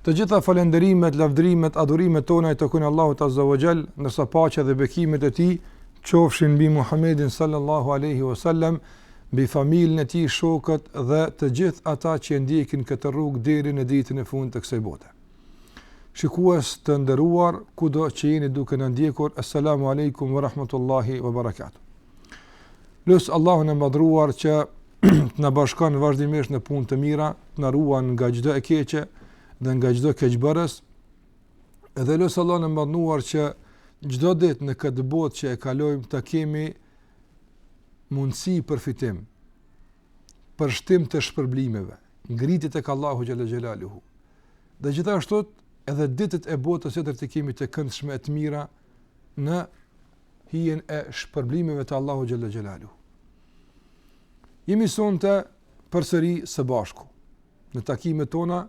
Të gjitha falënderimet, lavdërimet, adhurimet tona i takojnë Allahut Azza wa Jall, ndërsa paqja dhe bekimet e tij qofshin mbi Muhammedin sallallahu alaihi wasallam, mbi familjen e tij, shokët dhe të gjithë ata që e ndjekin këtë rrugë deri në ditën e fundit të kësaj bote. Shikues të nderuar, kudo që jeni duke na ndjekur, asalamu alaikum wa rahmatullahi wa barakatuh. Lus Allahun e Madhruar që të na bashkon vazhdimisht në punë të mira, të na ruan nga çdo e keqe dhe nga çdo keqbërës. Dhe lus Allahun e Madhruar që çdo ditë në këtë botë që e kalojmë ta kemi mundësi për fitim, për shtim të shpërblimeve, ngritje tek Allahu xhalla xhelaluhu. Dhe gjithashtu edhe ditët e botës tjetër t'i kemi të këndshme e të mira në hijen e shpërblimeve të Allahu xhalla xhelaluhu. Jemi sonte përsëri së bashku, në takimet tona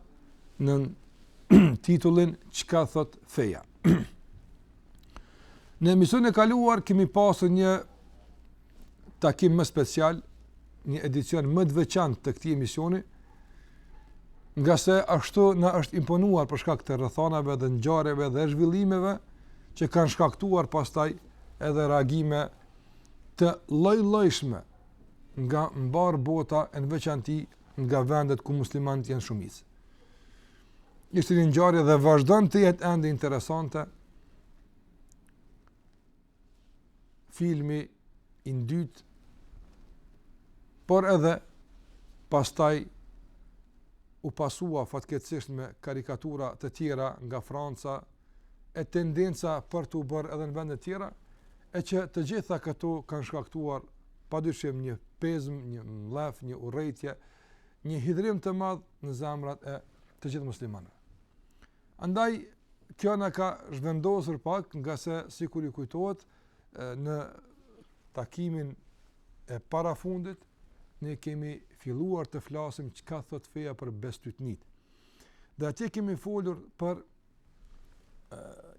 nën titullin Çka thotë feja. në emisionin e kaluar kemi pasë një takim më special, një edicion më të veçantë të këtij emisioni, ngase ashtu na është imponuar për shkak të rrethanave dhe ngjarjeve dhe zhvillimeve që kanë shkaktuar pastaj edhe reagime të lloj-llojshme nga mbar bota e në veçanti nga vendet ku muslimanët janë shumicë. Ishte një ngjarje dhe vazhdon të jetë ende interesante, filmi i ndytë, por edhe pastaj u pasua fatkeqësisht me karikatura të tjera nga Franca e tendenca për t'u bërë edhe në vende të tjera e që të gjitha këto kanë shkaktuar padyshim një pezëm, një mllef, një urrejtje, një hidhrim të madh në zemrat e të gjithë muslimanëve. Andaj kjo na ka zhvendosur pak ngase sikur ju kujtohet në takimin e parafundit ne kemi filluar të flasim çka thotë feja për bestytnitë. Dhe atje kemi folur për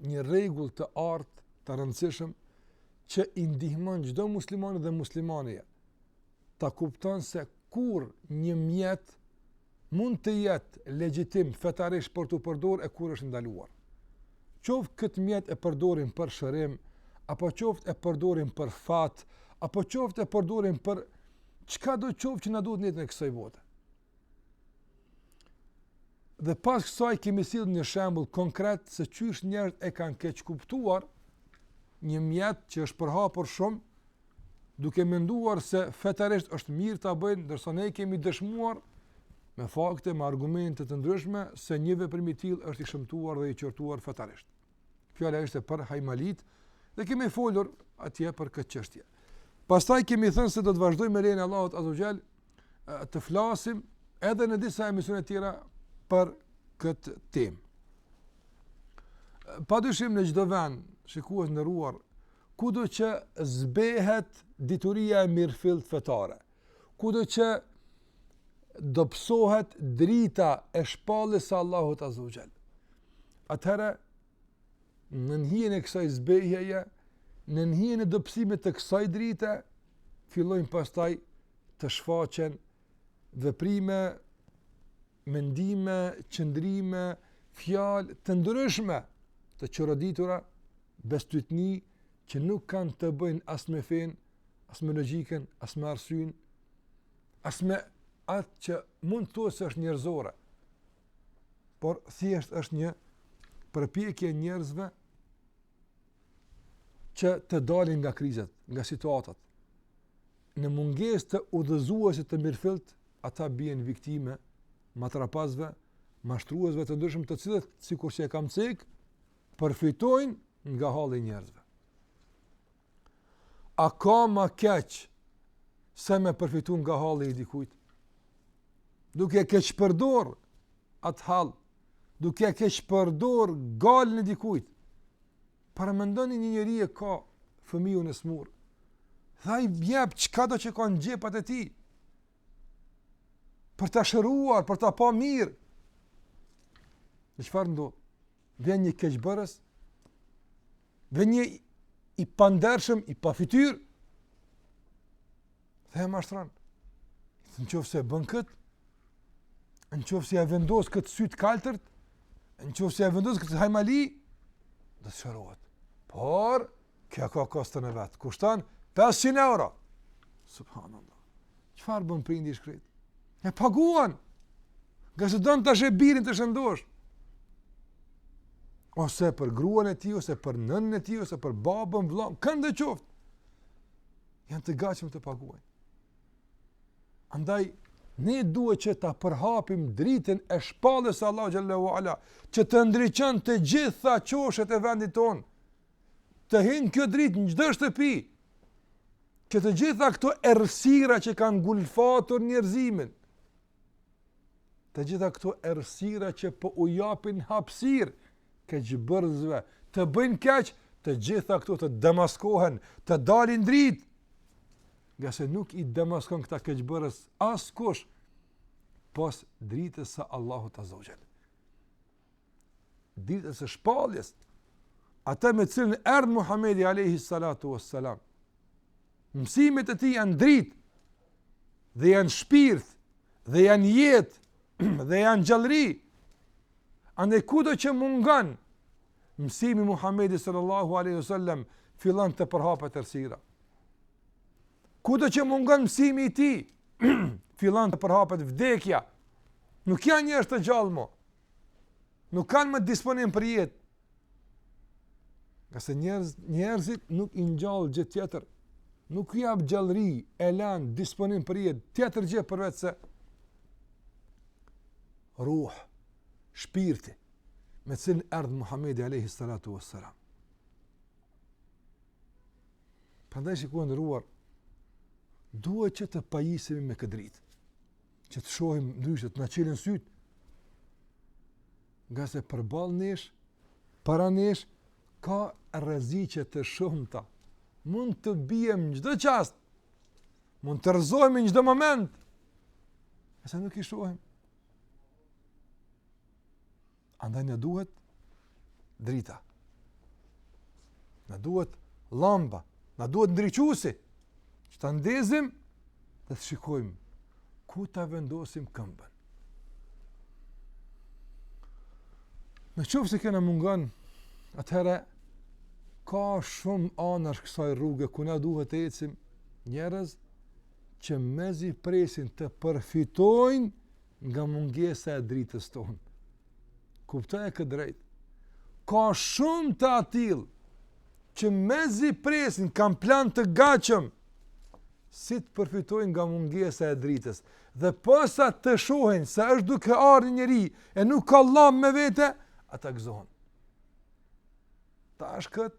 një rregull të artë të rëndësishëm që i ndihmon çdo muslimani dhe muslimaneje ta kupton se kur një mjet mund të jetë legjitim fetarisht për t'u përdor e kur është ndaluar. Qoftë këtë mjet e përdorim për shërim, apo qoftë e përdorim për fat, apo qoftë e përdorim për çka do të qoftë që na duhet në jetën e kësaj bote. Dhe pas kësaj kemi sjellë një shembull konkret se qysh njerëzit e kanë keqkuptuar një mjet që është përhapur shumë duke menduar se fetarisht është mirë ta bëjnë, ndërsa ne kemi dëshmuar me fakte, me argumente të ndryshme se një veprim i tillë është i shëmtuar dhe i qortuar fetarisht. Fjala ishte për hajmalitë dhe kemi folur atje për këtë çështje. Pastaj kemi thënë se do të vazhdojmë me lejen e Allahut azze ue xhel të flasim edhe në disa emisione tjera për këtë temë. Padyshim në çdo vend, shikues të nderuar, kudo që zbehet dituria e mirëfilltë fetare, kudo që dobësohet drita e shpalljes së Allahut azze ue xhel. Atëherë, Nën hijen e kësaj zbehjeje, nën hijen e dobësimit të kësaj drite, fillojnë pastaj të shfaqen veprime, mendime, qëndrime, fjalë të ndryshme, të çoroditura, bestytni, që nuk kanë të bëjnë as me fenë, as me logjikën, as me arsyen, as me atë që mund të thuhet se është njerëzore. por thjesht është një përpjekje e njerëzve që të dalin nga krizat, nga situatat. Në mungesë të udhëzuesit të mirëfilltë, ata bien viktimë e matrapazëve, mashtruesve të ndryshëm të cilët sikurse e kam cekë, përfitojnë nga halli i njerëzve. A ka ma keq se me përfitu nga halli i dikujt? Duke e keqpërdor atë hall, duke e keqpërdor gajlen e dikujt, paramendoni një njeri e ka fëmijën e smurë, dhe ai jep çkado që ka në xhepat e tij, për ta shëruar, për ta pa mirë, dhe çfarë ndodh? Vjen një keqbërës, dhe një i pandershëm, i pafytyrë, dhe e mashtron. Në qoftë se e bën këtë, në qoftë se ia vendos këtë sy të kaltër, në qoftë se ia vendos këtë hajmali, do të shërohet. Por, kjo ka koston e vet. Kushton 500 euro. Subhanallah. Çfarë bën prindi i shkretë? E paguan. Ngase don ta sheh birin të shëndoshë. Ose për gruan e tij, ose për nënën e tij, ose për babën, vllanë, këndo qoftë. Janë të gatshëm të paguajnë. Andaj, ne duhet që ta përhapim dritën e shpalljes së Allahut xhel-le ue ala, që të ndriçon të gjitha qoshet e vendit tonë, të hyn kjo dritë në çdo shtëpi, që të gjitha këto errësira që kanë ngulfatur njerëzimin, të gjitha këto errësira që po u japin hapësirë keqbërësve, të bëjnë keq, të gjitha këto të demaskohen, të dalin në dritë. Ngase nuk i demaskon këta keqbërës askush pos dritës së Allahut Azza wa Jall. Dritës së shpalljes, atë me cilën erdh Muhammedi Alehi Salatu Ves Salam. Mësimet e tij janë dritë, dhe janë shpirt, dhe janë jetë, dhe janë gjallëri. Andaj kudo që mungon, mësimi Muhammedi Sallallahu Alehi Sallam, fillon të përhapet errësira. Kudo që mungon mësimi i tij, fillon të përhapet vdekja, nuk janë njerëzit të gjallë më, Nuk kanë më disponim për jetë. Ngase njerëz, njerëzit nuk i ngjall gjë tjetër. Nuk u jep gjallëri, elan, disponim për jetë, tjetër gjë përveç se ruh, shpirti me të cilin erdhi Muhamedi alayhi salatu wassalam. Prandaj shikues i nderuar duhet që të pajisemi me këtë dritë. që të shohim ndryshe, të na çelen sytë. Ngase përballë nesh, para nesh ka rreziqe të shumta. Mund të biem çdo çast. Mund të rrëzohemi në çdo moment. Se nuk i shohim. Andaj na duhet drita. Na duhet llamba. Na duhet ndriçuesi. Që ta ndezim dhe të shikojmë ku ta vendosim këmbën. Në qoftë se kjo na mungon, atëherë ka shumë anash kësaj rruge ku na duhet të ecim njerëz që mezi presin të përfitojnë nga mungesa e dritës tonë. Kuptoje këtë drejt. Ka shumë të atillë që mezi presin, kanë plan të gatshëm, si të përfitojnë nga mungesa e dritës. Dhe posa të shohin se është duke ardhë një njeri e nuk ka llambë me vete, ata gëzohen. Tash këtë,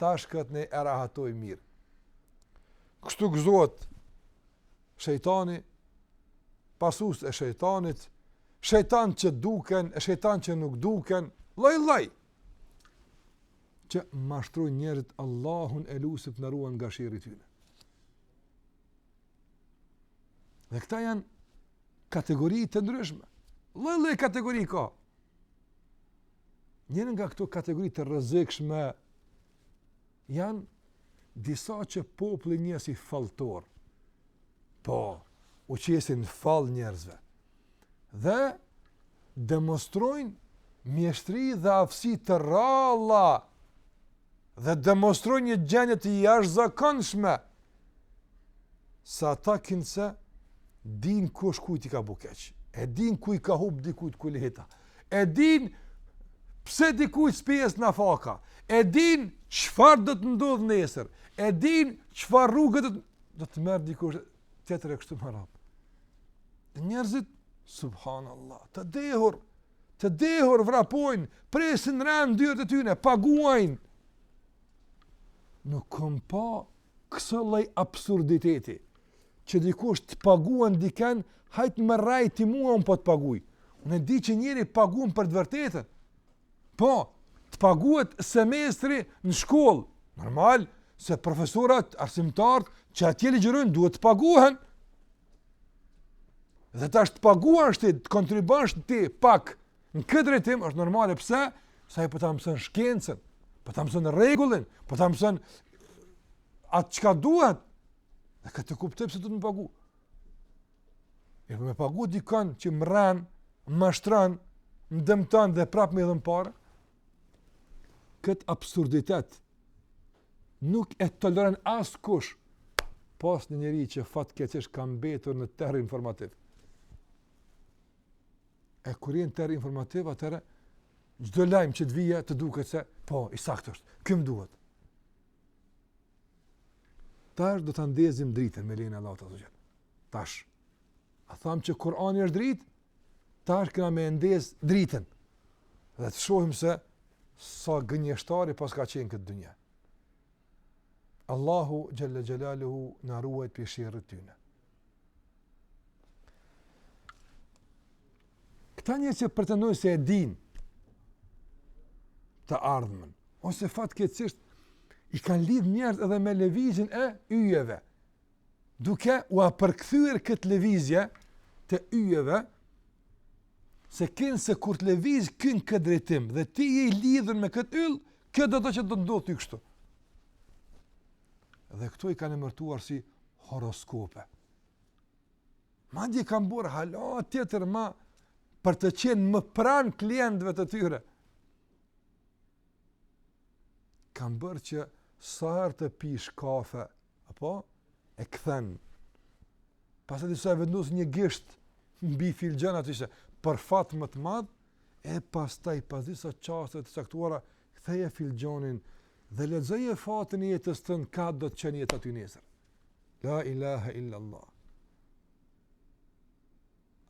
tash këtë ne e rahatojmë mirë. Kështu gëzohet shejtani, pasus të shejtanit, shejtan që duken, e shejtan që nuk duken, lloj-lloj, që mashtrun njerëzit Allahun e lusim na ruan nga sherri i tyne. Dhe këta janë kategori të ndryshme. Lloj-lloj kategori ka. Njërën nga këto kategori të rrezikshme, Janë disa që populli i njeh si falltorë, po, u qesin fall njerëzve, dhe demonstrojnë mjeshtri dhe aftësi të rralla, dhe demonstrojnë një gjendje të jashtëzakonshme, se ata kinëse din kush kujt i ka bu keq. E din ku i ka hup dikujt kuleta. E din pse dikujt s'po i ec nafaka. E din çfarë do të ndodhë nesër. E din çfarë rruge do të, do të merr dikush tjetër e kështu me radhë. Njerëzit, subhanallah, të dehur, të dehur vrapojnë, presin ren n'dyert e tyne, paguajnë, Nuk kom pa kësi lloj absurditeti, që dikush të paguan dikend, hajt më rrej ti mua, unë po të paguj. Unë e di që njeri paguan për të vërtetën. Po, të paguhet semestri në shkollë. Normal, se profesorat, arsimtartë, që atje ligjërojnë, duhet të paguhen. Dhe tash të paguash ti, të kontribuosh ti pak Në këtë drejtim është normale pse? Se ai po ta mëson shkencën, po ta mëson rregullin, po ta mëson atë çka duhet. Dhe këtë e kuptoj pse duhet me pagu. E po me pagu dikon që më rren, më mashtron, më dëmton dhe prap me dhën pare. Kët absurditet nuk e toleron askush pos një njeri që fatkeqësisht ka mbetur në terr informativ. E kur je në terr informativ, atëherë, çdo lajm që të vijë, të duket se, po, i saktë është, ky më duhet. Tash do ta ndezim dritën me lejen e Allahut azze ve xhel. Tash. A thamë që Kurani është dritë, tash kena me e ndez dritën. Dhe të shohim se sa gënjeshtarë paska qenë në këtë dynja. Allahu Xhele Xhelaluhu na ruajt prej sherrit tyne. Këta njerëz që pretendojnë se e din të ardhmen, ose fatkeqësisht, i kanë lidh njerëzit edhe me lëvizjen e yjeve, duke ua përkthyer këtë lëvizje të yjeve, se kinse kur të lëviz ky në këtë drejtim, dhe ti je i lidhun me këtë yll, Kjo do të thotë që do të të ndodhë ty kështu. Dhe këto i kanë emërtuar si horoskope. Madje kanë bërë hala tjetër, më për të qenë më pranë klientëve të tyre. Kanë bërë që sa herë të pish kafe apo e kthen. Pastaj disa vendos një gisht mbi filxhan aty se për fat më të madh e pastaj pas disa çaste të caktuara ktheje filxhanin dhe lexoje fatin e jetës tënde, çka do të qenë jeta ty nesër. La ilaha illa Allah.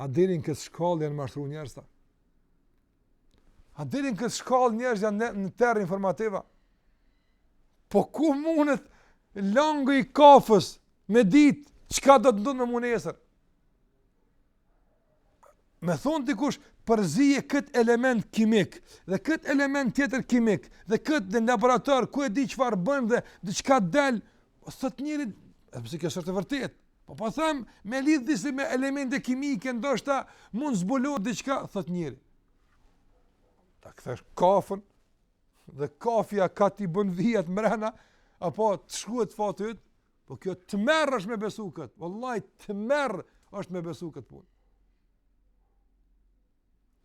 A deri në këtë shkallë janë mashtru njerëzit? A deri në këtë shkallë njerëzit janë në, në terr informativ a? Po ku mundet langu i kafes me ditë çka do të ndodhë me mu nesër? Me thënë dikush, përzieje këtë element kimik, dhe këtë element tjetër kimik, dhe këtë në laborator, ku e di çfarë bën dhe, dhe çka del, thotë njeri, e se kjo është e vërtetë, Po po them, me lidh disi me elemente kimike, ndoshta mund zbulohet diçka, thotë njeri. Ta kthesh kafen dhe kafja ka t'i bën vijat mrena, apo të shkruhet fati yt, po kjo tmerr është me besu kët. Wallahi tmerr është me besu kët punë.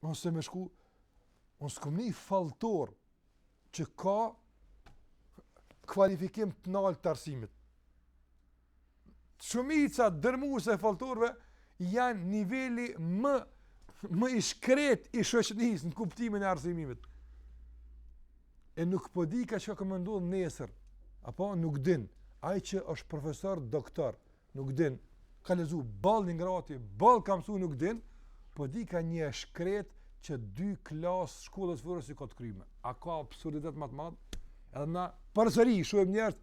Ose me shku. Unë s'kom ni falltor që ka kvalifikim të nalë të arsimit. shumica dërmuese e falltorëve janë niveli më më i shkret i shoqnisë në kuptimin e arsimimit. E ky po dika çka ka me ndodh nesër. Apo nuk din. Ai që është profesor, doktor, nuk din. Ka lezu boll i ngrati, boll ka mësu nuk din, po dika një i shkret që dy klas shkollë s'fort i ka të kryme. A ka absurditet më të madh? Edhe na përsëri, shohim njerëz,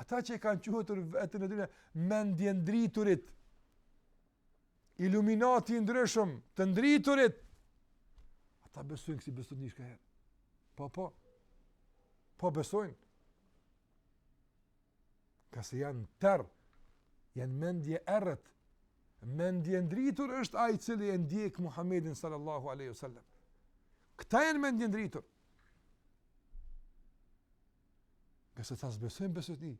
Ata që e kanë quajtur veten e tyre mendje ndriturit, iluminati i ndryshëm, të ndriturit. Ata besojnë kësi bestytni shkaherë. Po, po. Po besojnë. Ngase janë terr, janë mendje errët. Mendje ndritur është ai i cili e ndjek Muhammedin sallallahu aleyhu sallam. Këta janë mendje ndritur. Ngase këta s'besojnë bestytni,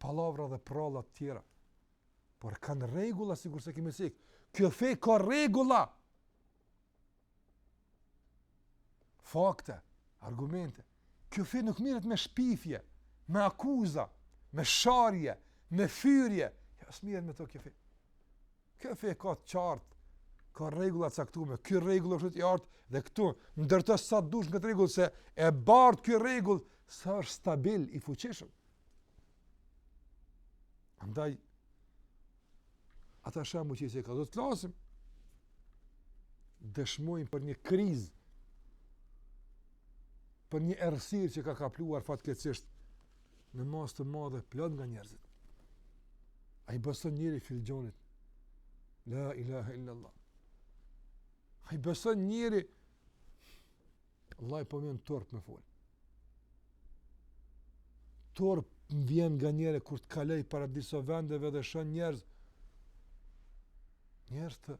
pallavra dhe pralla të tjera. Por kanë rregulla, sikurse kemi cek. Kjo fe ka rregulla. Fakte, argumente. Kjo fe nuk mirret me shpifje, me akuza, me sharje, me fyerje. Ja, s'mirret me to kjo fe. Kjo fe e ka të qartë, ka rregulla të caktuara. Ky rregull është i artë dhe këtu ndërto sa të dush këtë rregull se e bart ky rregull sa është stabil i fuqishëm. Andaj ata shembuj që i sot ka do të flasim dëshmojnë për një krizë për një errësirë që ka kapluar fatkeqësisht në masë të madhe plot nga njerëzit. Ai beson njeri filxhonit? La ilaha illallah. Ai beson njeri? Allahi po vjen turp me folë. Turp më vjen nga njëherë kur të kaloj para diso vendeve dhe shoh njerëz. Njerëz të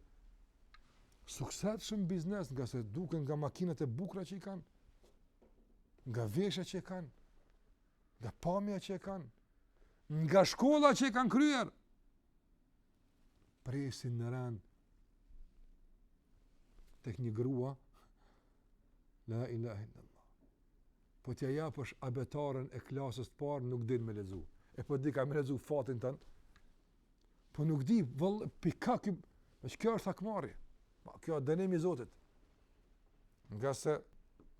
suksesshëm biznes ngase duken nga makinat e bukra që i kanë. nga veshja që e kanë, nga pamja që e kanë, nga shkolla që e kanë kryer, presin në rend, tek një grua, la ilahe illallah. Po t'ja japësh abetaren e klasës të parë, nuk din me lexu. E po dika me lexu fatin tënd, Po nuk di, vëlla, pika kjo, është kjo është hakmarje. Po kjo është dënim i Zotit. Ngase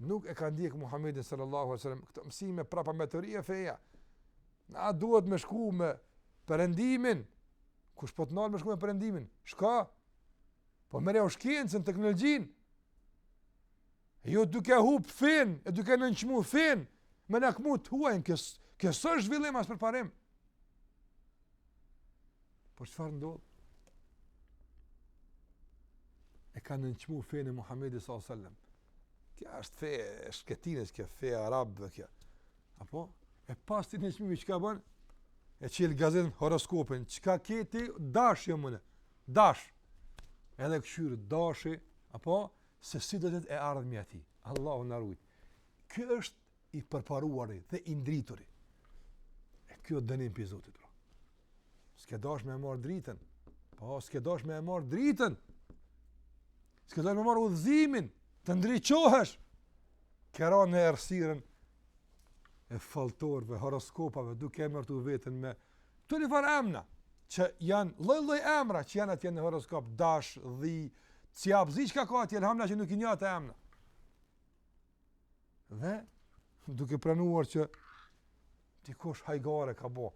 nuk e ka ndjek Muhammedin sallallahu alaihi wasallam këto mësime prapambeturi e feja. Na duhet me shku me perëndimin. Kush po të ndal me shku me perëndimin? Shka? Po merrjau shkencën, teknologjinë. Jo duke hup fen, e duke nënçmu fen, me nakmu të huajnë, kjo s'është zhvillim as përparim. Por çfarë ndodh? E ka nënçmu fen e Muhammedi s.a.s. Kjo është fe e shkretinës, kjo fe e arabëve, kjo. Apo? E pas këtij nënçmimi çka bën? E çil gazetën horoskopin, çka ke ti, dash jom unë, dash. Edhe kqyr, dashi, apo? se si do të jetë e ardhmja e tij. Allahu na ruajtë. Ky është i përparuari dhe i ndrituri. E kjo dënim prej Zotit, pra. S'ke dash me e marrë dritën. Po, s'ke dash me e marrë dritën. S'ke dash me e marrë udhëzimin. Të ndriqohesh. Ke ra në errësirën e faltorve, horoskopave, duke e emërtu veten me Të njëfarë emna, që janë lloj lloj emra që janë atje në horoskop, dash, dhi, cjap, s'di çka ka atje, elhamdulilah që nuk i njoh ato emna. Dhe, duke pranuar që dikush hajgare ka bo,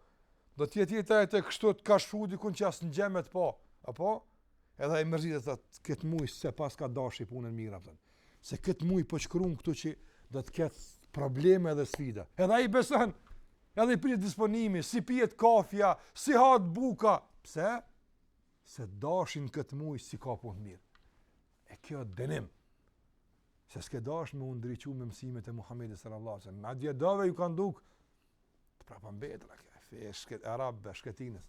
do t'jetë jeta jote kështu të ka shkru dikun që as s'të njeh, po, apo, edhe mërzitet e thotë, këtë muj s'e paska dashi punën mirë, thotë. se këtë muj po shkruan këtu që do të ketë probleme dhe sfida. Edhe i beson, Edhe i prishet disponimi, s'i pihet kafja, s'i hahet buka. Pse? Se dashin këtë muaj s'i ka punët mirë. E kjo është dënim. Se s'ke dash me u ndriçu me mësimet e Muhammedit sallallahu alaihi wasallam. Madje disave ju kanë duk të prapambetura, fe e shkretë arabe, e shkretinës.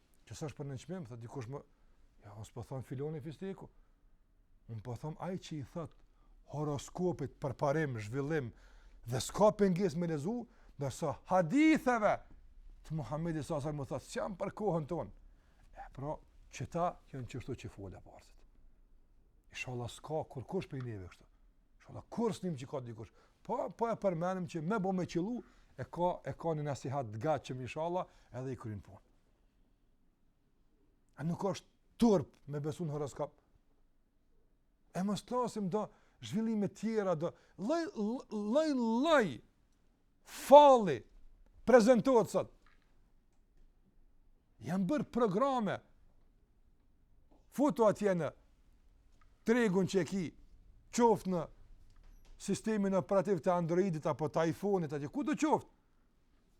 Që s'është për nënçmim, thotë dikush, jo, jo, unë s'po thom filani fisteku. Unë po thom ai që i thotë horoskopit përparim, zhvillim, dhe s'ka pengesë me lezu, ndërsa haditheve të Muhammedit s.a.s. u thotë, s'janë për kohën tonë. E pra, qeta janë qeshtu që folën të parët. Ishalla s'ka kurrkush prej neve kështu. Ishalla kurrë s'nijmë që ka dikush. Po, po e përmenim që me bo me qëllu, e ka, e ka një nasihat të gatshëm inshallah edhe i kryn punë. A nuk është turp me besu në horoskop? E mos të flasim do zhvillime tjera, do lloj, lloj, lloj falli, prezentohet sot. Janë bërë programe, futu atje në tregun që e ki, qoftë në sistemin operativ të Androidit apo të iPhone-it atje, kudo qoftë.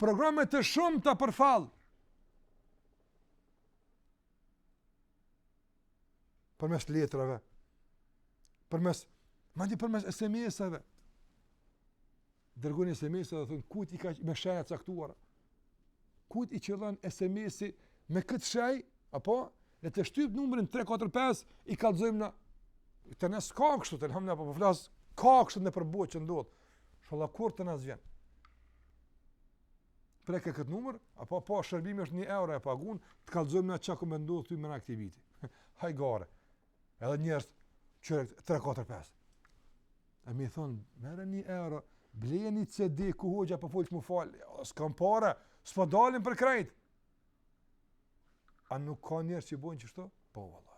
programe të shumta për fall. Përmes letrave, përmes madje përmes SMS-ave. Dërgojnë SMS-a dhe thonë kujt i ka me shenja të caktuara. Kujt i qëllon SMS-i me këtë shenjë apo, le të shtyp numrin 345 i kallzojmë na te nesër ka kështu, të thom na, po po flas, po ka kështu në përbo që ndodhë. Ishalla kurrë s'na gjen. Preke këtë numër, apo po shërbimi është 1 euro e pagun, të kallëzojmë na çka me ndodh ty mrena këtij viti. Haj gore. Edhe njerëz që 3 4 5. E me i thonë, merr 1 euro, bleje një CD ku hoxha po fol, thotë më fal, s'kam para, s'po dalin për krejt. A nuk ka njerëz që bojnë qeshtu? Po, valla.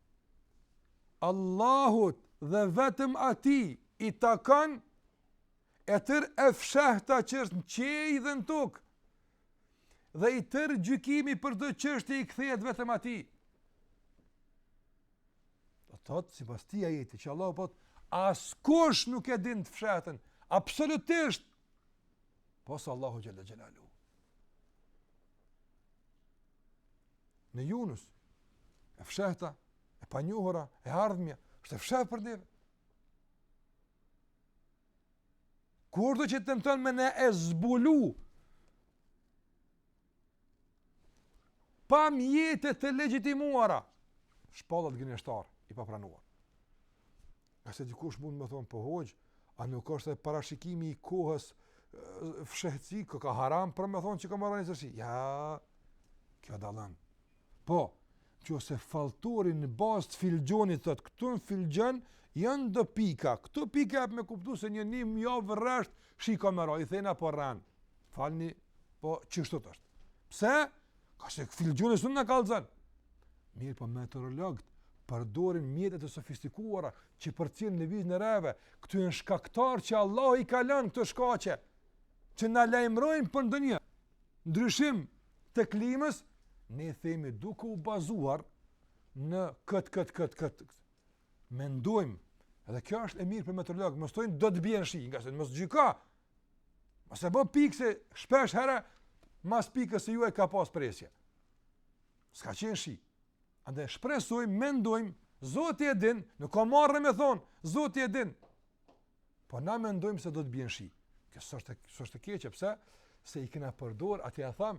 Allahut dhe vetëm Atij i takon e tërë e fshehta që është në qiej dhe në tokë, dhe i tërë gjykimi për çdo çështje i kthehet vetëm Atij. Do të thotë, sipas këtij ajeti, që Allah po askush nuk e din të fshehtën, absolutisht, pos Allahut Xhel-le Xhelaluhu. në Yunus, e fshehta, e panjohura, e ardhmja, është e fshehtë për neve. Kushdo që tenton me ne e zbulu, pa mjete të legjitimuara, shpallet gënjeshtar, i papranuar. Ngase dikush mund me thonë, po hoxhë, a nuk është edhe parashikimi i kohës fshehtësi, koka haram, për me thonë që ka me ra nesër shi. Jo, kjo dallon. Po, qoftë se falltori në bazë të filxhonit thotë, këtu në filxhon janë do pika, këto pika për me kuptu se një një javë rresht shi ka me ra, i thena po rren, falni, po qishtu është. Pse? Ngase ky filxhoni s'un na kallëzon. Mirëpo meteorologët përdorin mjetet e sofistikuara që përcjellin lëvizjen e reve. Këta janë shkaktarë që Allahu i ka lënë këto shkaqe që na lajmërojnë për ndonjë ndryshim të klimës, ne themi duke u bazuar në kët kët kët kët. Mendojmë, edhe kjo është e mirë për meteorologët, mos thonë do të bjerë shi, ngase mos gjyko, Mos e bë pikë se shpesh herë mas pikës së juaj ka pas presje. S'ka qenë shi. Andaj shpresojmë, mendojmë, Zoti e din, nuk ka marre me thon, Zoti e din. Po na mendojmë se do të bjen shi. Kjo s'është s'është e keqe, pse? Se i kena përdor atë ja tham.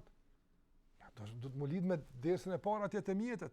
Ja duhet m'u lidh me dersën e parë atje te mjetet.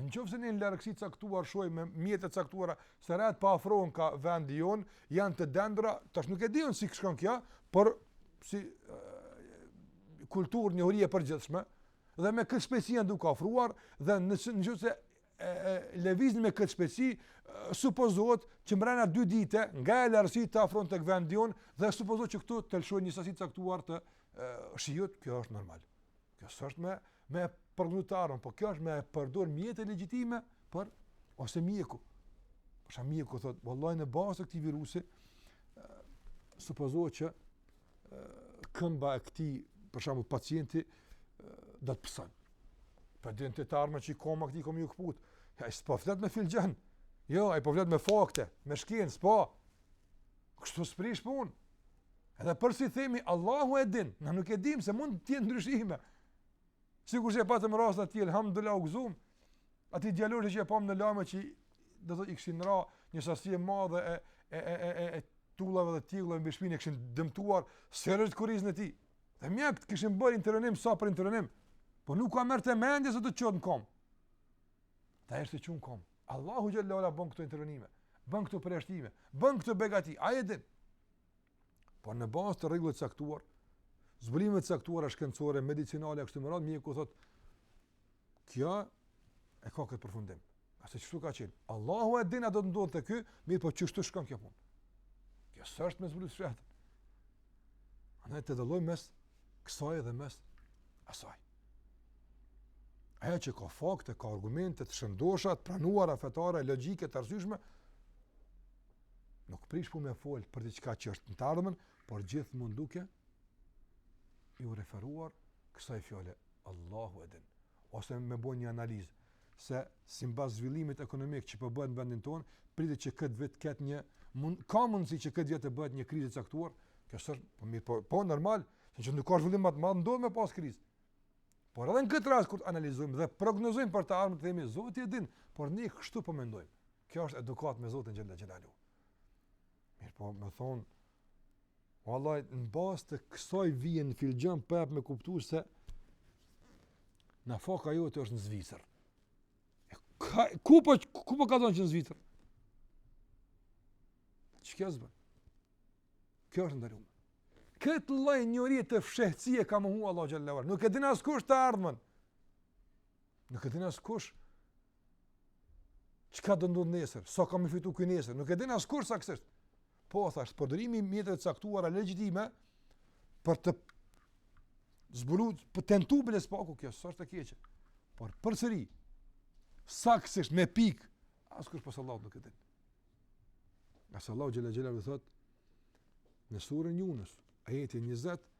Në qoftë se në një largësi të caktuar shoh me mjetet e caktuara, se retë pa po afrohen ka vendi jonë, janë të dendura, tash nuk e di unë si shkon kjo, por si kulturë njohuri e përgjithshme, dhe me këtë shpejtësi janë duke u afruar, dhe në qoftë se lëvizin me këtë shpejtësi, supozohet që mrena dy dite nga ajo largësi të afrohen te vendi jonë dhe supozohet që këtu të lëshojnë një sasi të caktuar të shiut, kjo është normal. Kjo s'është me me përgjutarën, po kjo është me përdor mjete legjitime për ose mjeku. Për shkak mjeku thot, vallahi në bazë të këtij virusi supozohet që këmba e këtij për shembull pacienti do të pësojë. Për dënë të tarmë që koma këtij ka m'iu këput. Jo, ai s'po flet me filxhan. Jo, ai po flet me fakte, me shkencë, po kështu s'prish punë. Edhe përsi themi Allahu e din, na nuk e dimë se mund të ketë ndryshime. Sikurse e patëm rast të tillë, alhamdulillah u gëzuam. Ai djaloshi që e pam në lajme që do të thotë i kishin ra një sasi e madhe e e e e e, e tullave dhe tjegullave mbi shpinë, e kishin dëmtuar serioz kurrizin e tij. Dhe mjekët kishin bërë intervenim sa për intervenim. Po nuk ua merrte mendja se do të çohet në kom. Tash është çu në kom. Allahu xhelle ve ala bon këto intervenime, bon këto përjashtime, bon këto begati. Ai e din. Po në bazë të rregullit të caktuar, zbulimet e caktuara shkencore, medicinale kështu me radh, mjeku thotë kjo e ka këtë përfundim. A s'e çka ka qenë? Allahu e din a do të ndodhte ky, mirëpo kshtu shkon kjo punë. Kjo s'është me zbulim shëhat. A e dallon mes kësaj dhe mes asaj. Ajo që ka fakte, ka argumente të shëndosha, të pranuara fetare, logjike të arsyeshme, Nuk prish pra me fol për diçka që është në të ardhmen, por gjithmonë duke iu referuar kësaj fjale Allahu e din. Ose me bën një analizë se si mbas zhvillimit ekonomik që po bëhet në vendin tonë, pritet që këtë vit këtë një mund, ka mundësi që këtë vit të bëhet një krizë e caktuar, kjo është mirëpo, po normal, sepse nuk ka zhvillim më të madh ndodh me pas krizë. Por edhe në këtë rast kur analizojmë dhe prognozojmë për të ardhmen, themi zoti e din, por ne kështu po mendojmë. Kjo është edukat me Zotin xhel-le xhelaluhu. Mirëpo, me thonë, vallahi, në bazë të kësaj vije në filxhan, po jep me kuptu se nafaka jote është në Zvicër. Ka, ku, po, ku po kallzon që në Zvicër? Kjo s'bën? Kjo është e ndalume. Këtë lloj njohurie të fshehtësie e ka mohu Allahu xhelaluhu. Nuk e din askush të ardhmen. Nuk e din askush çka do ndodh nesër, sa ka me fitu ky nesër, nuk e din askush saktësisht. Po thash, përdorimi i mjeteve të caktuara legjitime për të zbulu, për tentu bile së paku, kjo s'është e keqe. Por përsëri, saktësisht me pik, askush pos Allahut nuk e din. Ngase Allahu xhel-le xhelaluhu thot në surën Yunus, ajeti 20,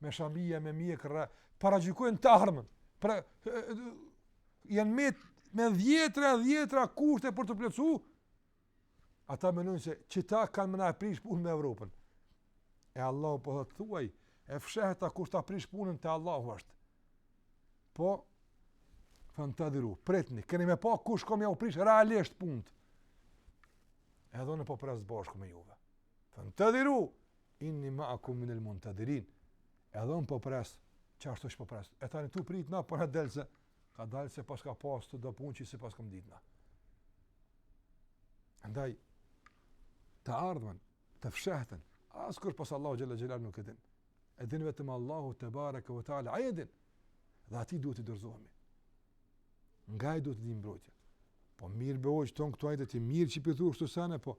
me shamija, me mjekrra, paragjykojnë të ardhmen, pra, janë me, me dhjetra, dhjetra kushte për t'u plotësu, ata menojnë se qeta kanë me na e prish punën me Evropën. E Allahu po thot thuaj, e fshehta kush ta prish punën te Allahu është. Po, fentedhiru, pretni, keni me pa kush ka me jau prish realisht punët. Edhe unë po pres bashkë me juve. Fentedhiru, inni meakum minel muntedhirin. Edhe unë po pres, që ashtu është po pres. E tani tu prit na, po po na del se, ka dalë se pas ka pas do punë që s'i paskem ditë na. Andaj, të ardhmen, të fshehten, askush pos Allahut xhel-le xhelaluhu nuk e din. E din vetëm Allahu tebareke ve teala, ai e din. Dhe atij duhet t'i dorzohemi. Nga ai duhet të vij mbrojtja. Po mirë be ojë, tonë këtu ajde të mirë që i pëthu, shtu sene, po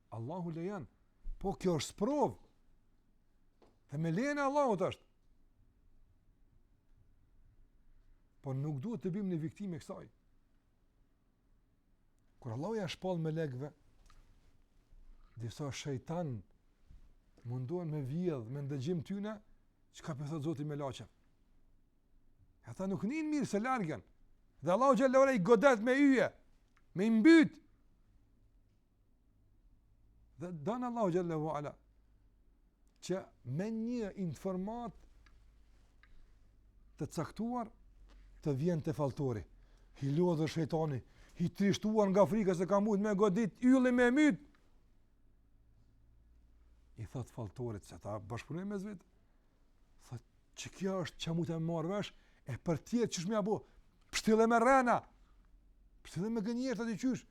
Allahu lejon, po kjo është sprovë. Dhe me lejen e Allahut është. Por nuk duhet të bimë ne viktimë e kësaj. Kur Allahu ja shpall melekve, disa shejtan mundohen me vjedh, me ndëgjim tyne, çka po thotë Zoti melaqeve. Ata nuk ndijnë mirë se larg janë. Dhe Allahu xhelle ue ala i godet me yje, me i mbyt. Dhe don Allahu xhelle ue ala që me një informat të caktuar të vjen te falltori. I lodhur shejtani, i trishtuar nga frika se ka mujt me e godit ylli, me e myt. I thotë falltorit se ata bashkëpunojnë mes veti, Thotë, qe kjo është çka mujta me marrë vesh, e përtej qysh me ja bo, pështille me rrena, pështille me gënjeshtra ti di qysh.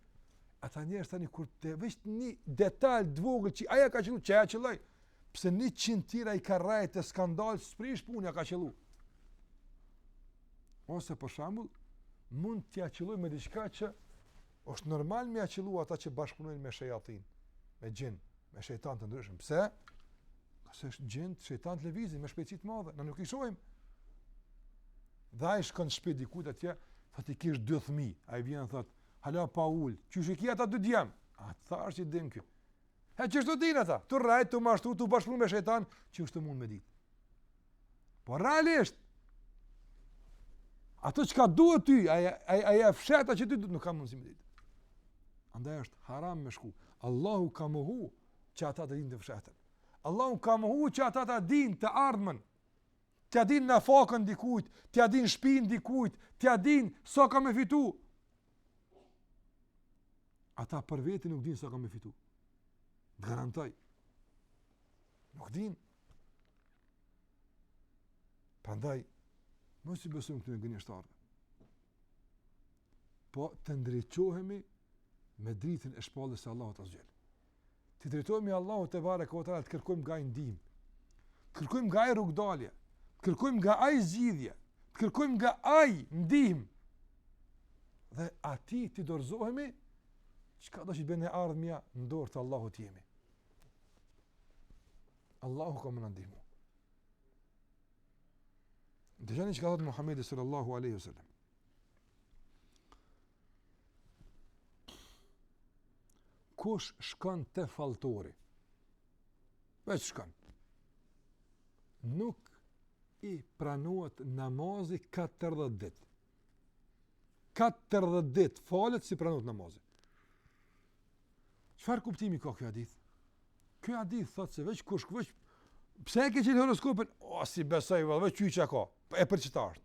Ata njerëz tani kur te veç një detal të vogël që ai ja ka qëllu, që ai ja qëlloi, pse njëqind tjera i ka rrejt e s'ka ndal, s'prish punë ja ka qëllu. Ose për shembull, mund t'ja qëllojë me diçka që Është normal me ja qëllu ata që bashkëpunojnë me shejatinë, me xhinë, me shejtanë të ndryshëm. Pse? Se xhinët, shejtanët lëvizin me shpejtësi të madhe, na nuk i shohim. Dhe ai shkon n'shpi dikut atje, thotë i kish dy fmi, ai vjen thotë, hala pa ul, qysh i ki ata dy djem? A thash qysh i din ky. E qeshtu din ata, tu rrejt, tu mashtru, tu bashkëpunu me shejtan, qeshtu mund me dit. Po realisht, ato çka t'duhet ty, ajo, ajo, ajo e fshehta që ty t'duhet, nuk ka mundësi me dit. Andaj është haram me shku. Allahu ka mohu që ata ta dinë të fshehtën. Allahu ka mohu që ata ta dinë të ardhmen. Ta dinë nafakën dikujt, ta dinë shpinë dikujt, ta dinë sa ka me fitu. Ata për veti nuk dinë sa kanë me fitu. Të garantoj. Nuk dinë. Prandaj, mos t'i besojmë këtyne gënjeshtarëve. Po të ndriçohemi me dritën e shpalljes së Allahut azze ue xhel. T'i drejtohemi Allahut tebareke ve teala, të kërkojmë nga ai ndihmë. Të kërkojmë nga ai rrugdalje, të kërkojmë nga ai zgjidhje, të kërkojmë nga ai ndihmë. Dhe atij t'i dorëzohemi, çkado të bjen e ardhmja në dorë të Allahut jemi. Allahu ka me na ndihmu. Dëgjoni çka thotë Muhammedi sallallahu alejhi ve selam. Kush shkon te falltori? Veç shkon. Nuk i pranohet namazi 40 ditë. 40 ditë falet s'i pranohet namazi. Çfarë kuptimi ka ky hadith? Ky hadith thotë se veç kush kush pse e ke kqyr horoskopin? O s'i besoj valla, veç kqyrja ka. E për qeta asht?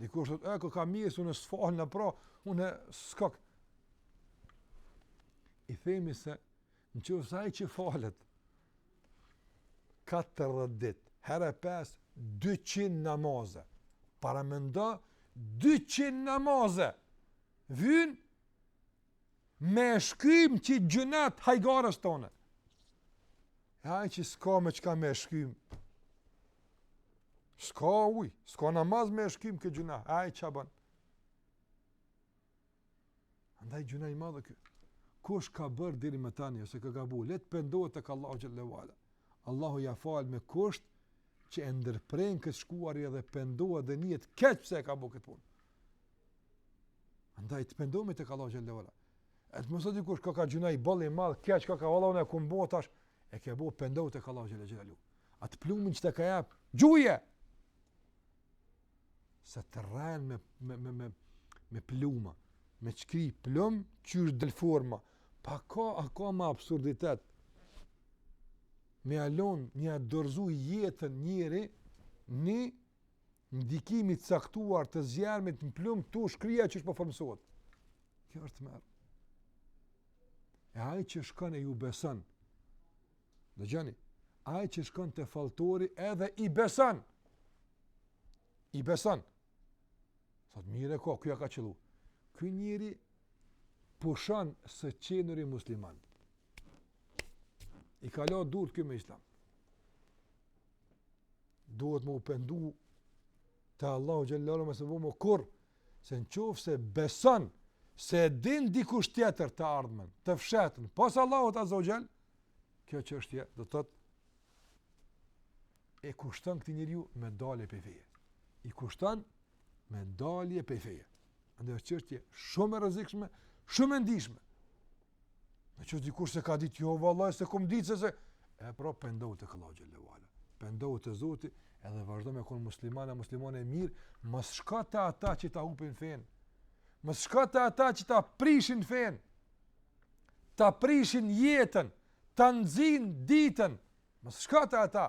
Dikush thotë, "Ë, ka mirë, unë s'falna pra, unë shkoj." I themi se në qoftë se ai që falet 40 ditë, herë e pesë, 200 namaze. Paramendo 200 namaze. Vyn Me e shkym qët gjynah t'hajgares tonë. E ai që s'ka me çka me e shkym. S'ka uj, s'ka namaz me e shkym këtë gjynah. E ai çka ban. Andaj gjynah i madh ky. Kush ka bërë deri më tani, ose ka gabu, le të pendohet tek Allahu xhelle ve ala. Allahu ia fal me kusht që e ndërpren këtë shkuarje dhe pendohet dhe nihet keq pse e ka bo këtë punë. Andaj të pendohemi tek Allahu xhelle ve ala. E të mos thotë dikush ka ka gjynahi boll i madh, kja që ka ka valla unë e kom bo tash, e ke bo pendohu tek Allahu xhelle xhelaluhu. Atë plumin që të ka japë, gjuje! Se të rrenë me, me, me, me, me pluma, me shkri plum, qysh del forma, pa ka, a ka ma absurditet, me ia lon, me ia dorzu jetën njeri, një ndikimi të caktuar të zjarmit në plumb tu u shkri qysh po formësohet. Kjo është tmerr. E ai që shkon e iu beson. Dëgjoni, ai që shkon te falltori edhe i beson. I beson. Thotë mirë e ko, kjo ka qëllu. Ky njeri pushon së qenuri musliman. I ka la durt ky me islam. duhet me u pendu te Allahu xhelle ve ala mos e bo më kurrë, se në qoftë se beson se e din dikush tjetër të ardhmen, të fshehtën, pos Allahut azze ve xhel, kjo çështje, do të thotë, i kushton këtij njeriu me dalje prej feje. I kushton me dalje prej feje. Andaj është çështje shumë e rrezikshme, shumë e ndjeshme. Në qoftë dikush s'e ka ditë, jo, vallahi, s'e kom ditë, se se... E pra, pendohu tek Allahu xhelle ve ala. Pendohu te Zoti, edhe vazhdo me konë musliman e muslimane e mirë, mos shko te ata që ta hupin fenë, mos shko te ata që ta prishin fenë, ta prishin jetën, ta nxin ditën, mos shko te ata,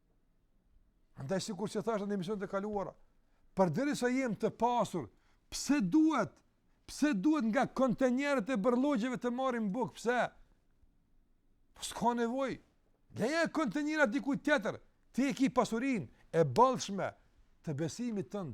Andaj sikur që thashë në emisionet e kaluara, përderisa jemi të pasur, pse duhet? Pse duhet nga kontenerët e bërllogjeve të marrim bukë? Pse? Po s'ka nevojë. Leja kontenerat dikujt tjetër. Ti e ke pasurinë e bollshme të besimit tënd.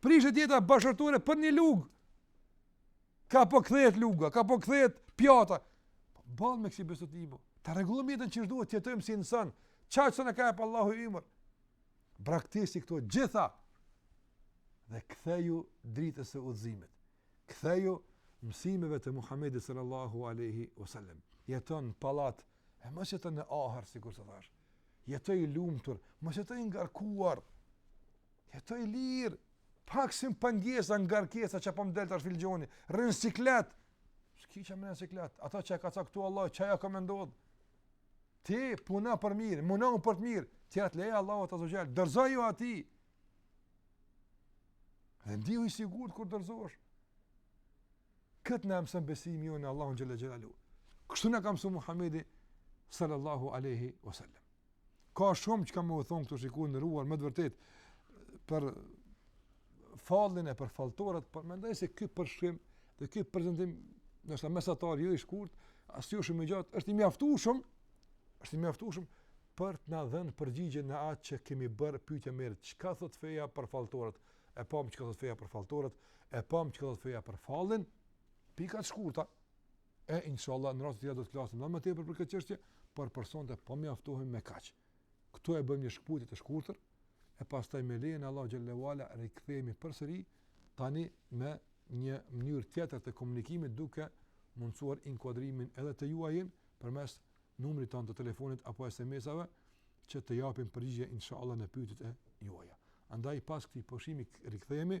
Prishet jeta bashkëshortore për një lugë. Ka po kthehet luga, ka po kthehet pjata. Po ball me kësi besotimo. Ta rregullojmë jetën qysh duhet, jetojmë si insan. Qaj që na ka pa Allahu i mirë. Braktisi këto të gjitha. Dhe ktheju dritës së udhëzimit. Ktheju mësimeve të Muhamedit sallallahu alaihi wasallam. Jeton në pallat, e mos jeton në ahër sikur të thashë. Jeto i lumtur, mos jeto i ngarkuar. Jeto i lirë, pa kësi pengesa, ngarkesa, çka po m'del te filxhani, rri n'siklet, s'ki çka me rri n'siklet, atë që e ka caktu Allahu, ka me ndodhë, ti puno për mirë, mundohu për të mirë, tjerat leja Allahut azze ve xhel, dorëzoju atij, dhe ndihu i sigurt kur dorëzohesh, këtë na mëson besimi në Allahun xhele xhelaluhu, kështu na ka mësu Muhammedi, sallallahu aleyhi wasallam. Ka shumë çka me u thonë këtu shikues të nderuar, me të vërtetë, për fallin e për falltorët, por mendoj se ky përshkrim dhe ky prezentim, mesatar, jo i shkurt, as jo shumë i gjatë, është i mjaftueshëm, është i mjaftueshëm, për të na dhënë përgjigje në atë që kemi bërë pyetje, mirë, çka thot feja për falltorët? E pam çka thot feja për falltorët, e pam çka thot feja për fallin. Pika të shkurta. E inshallah në raste të tjera do të flasim më tepër për këtë çështje, por për sonte po mjaftohemi me kaq. Ktu e bëjmë një shkputje të shkurtër e pastaj me lejen e Allahut xhelle ue ala rikthehemi përsëri tani me një mënyrë tjetër të komunikimit duke mundësuar inkuadrimin edhe tuajin përmes numrit tonë të telefonit apo SMS-ave që të japim përgjigje inshallah në pyetjet e tuaja. Andaj pas këtij pushimi rikthehemi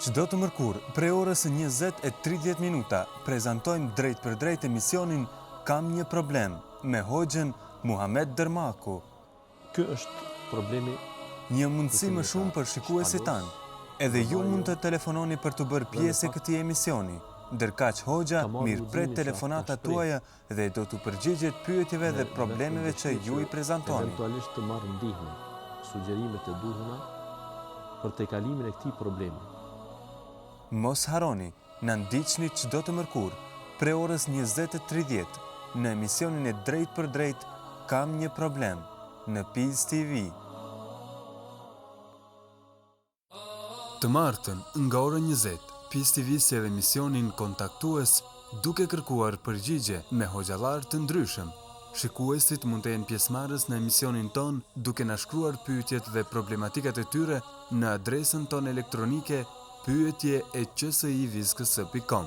Çdo të mërkurë, prej orës 20:30 minuta, prezantojmë drejtpërdrejt emisionin Kam një problem me hoxhën Muhamed Dërmaku. Ky është problemi Një mundësi më shumë për shikuesit tanë. Edhe ju mund të telefononi për t'u bërë pjesë e këtij emisioni. Ndërkaq hoxha mirëpret telefonatat tuaja dhe do t'u përgjigjet pyetjeve dhe problemeve që ju i prezantoni. Eventualisht të merrni edhe, sugjerimet e duhura për tejkalimin e këtij problemi. Mos harroni, na ndiqni çdo të mërkurë, prej orës 20.30, në emisionin e drejtpërdrejtë, kam një problem, në Peace TV. Të martën, nga ora njëzet, Peace TV sjell emisionin Kontaktues duke kërkuar përgjigje me hoxhallarë të ndryshëm. Shikuesit mund të jenë pjesëmarrës në emisionin tonë duke na shkruar pyetjet dhe problematikat e tyre në adresën tonë elektronike pyetje@peacetv.com.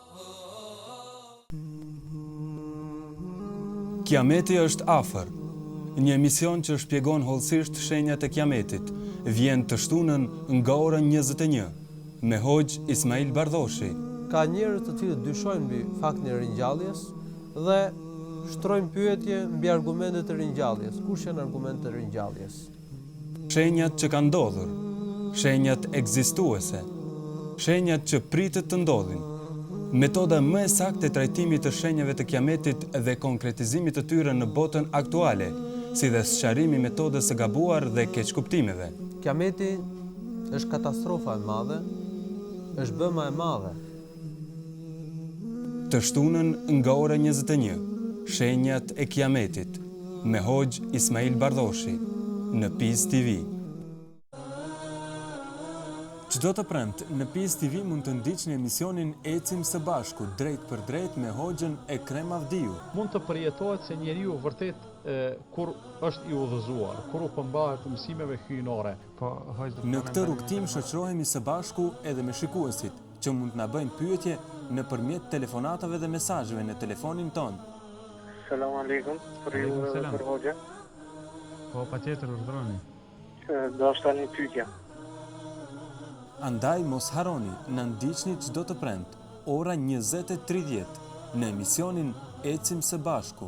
Kiameti është afër. Një emision që shpjegon hollësisht shenjat e Kiametit, vjen të shtunën nga ora njëzet e një, me Hoxhë Ismail Bardhoshi. Ka njerëz të cilët dyshojnë mbi faktin e ringjalljes dhe shtrojnë pyetje mbi argumentet e ringjalljes, kush janë argumentet e ringjalljes? Shenjat që kanë ndodhur, shenjat ekzistuese, shenjat që pritet të ndodhin, metoda më e saktë e trajtimit të shenjave të Kiametit dhe konkretizimit të tyre në botën aktuale, si dhe sqarimi i metodës së gabuar dhe keqkuptimeve. Kiameti është katastrofa e madhe, është bëma e madhe. Të shtunën nga ora njëzet e një, Shenjat e Kiametit me Hoxhë Ismail Bardhoshi në Peace TV. Çdo të premte, në Peace TV mund të ndiqni emisionin Ecim së bashku, drejtpërdrejt me Hoxhën Ekrem Avdiu. Mund të përjetohet se njeriu vërtet kur është i udhëzuar, kur u përmbahet mësimeve hyjnore. Në këtë rrugëtim shoqërohemi së bashku edhe me shikuesit. që mund të na bëjnë pyetje nëpërmjet telefonatave dhe mesazheve në telefonin tonë. Selam alejkum, për ju dhe për hoxhën. Po, patjetër, urdhëroni. Deshta një pytje. Andaj mos harroni, na ndiqni çdo të premte, ora 20.30, në emisionin Ecim së bashku.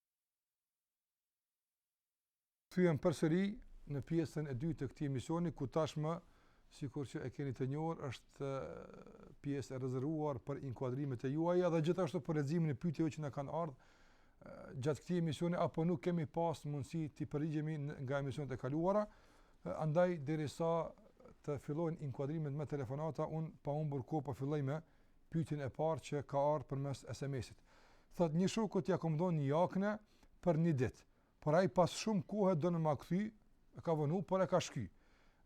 Kthyem përsëri në pjesën e dytë të këtij emisioni ku tashmë sikur që e keni të njohur është pjesë e rezervuar për inkuadrimet e juaja dhe gjithashtu për leximin e pyetjeve që na kanë ardhur gjatë këtij emisioni apo nuk kemi pas mundësi të përgjigjemi nga emisionet e kaluara andaj derisa të fillojnë inkuadrimet me telefonata un pa humbur kohë po filloj me pyetjen e parë që ka ardhur përmes SMS-it. Thotë një shokut ia kam dhënë një jakne për një ditë, por ai pas shumë kohe don me ma kthy, e ka vonu, por e ka shky.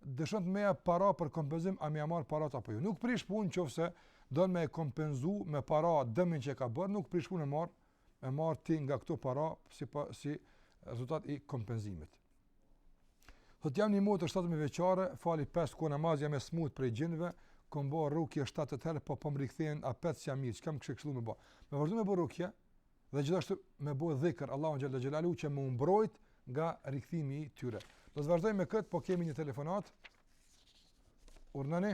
Dëshon të më jap para për kompenzim, a me ia marr paratë apo jo? Nuk prish punë nëse don me kompenzu me para dëmin që ka bërë, nuk prish punë marr me marr ti nga këto para si pa, si rezultat i kompenzimit. Thot jam një motër 17 vjeçare, fali 5 kohë namaz jam e smut prej gjinëve, kom bë rukje 7-8 herë, po po më rikthehen apet jam mirë, çka më kishë këshillu me bë. Me vazhdo me bë rukje dhe gjithashtu me bë dhikr Allahu xhalla xhelalu që me u mbrojt nga rikthimi i tyre. Do të vazhdojmë me kët, po kemi një telefonat. Urdhnoni.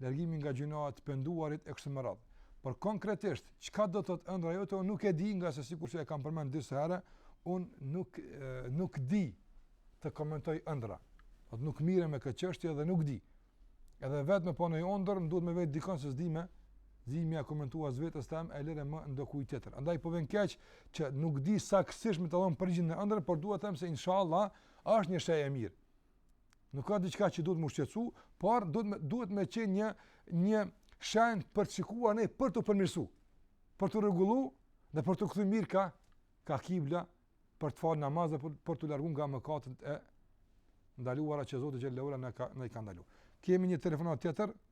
largimi nga gjynahët, të penduarit e kështu me radhë. Por konkretisht, çka do të thotë ëndrra jote, unë nuk e di nga se sikur që e kam përmend disa herë, unë nuk nuk di të komentoj ëndrra. Do të thotë nuk merrem me këtë çështje dhe nuk di. Edhe vetë me pa naj ëndërr, më duhet me vet dikon se s'di me, s'di me ja komentuar vetes tem e lëre më ndokujt tjetër. Andaj po m'vjen keq që nuk di saktësisht me të dhon përgjigjen e ëndrrës, por dua të them se inshallah është një shenjë e mirë. Nuk ka diçka që duhet me u shqetësu, por duhet me, duhet me qenë një, një shenjë për të shikua ne për t'u përmirësu, për t'u rregullu dhe për t'u kthy mirë kah, kah kibla për të falë namaz dhe për, për t'u largu nga mëkatet e ndaluara që Zoti xhel-le ala na ka, na i ka ndalu. Kemi një telefonat tjetër,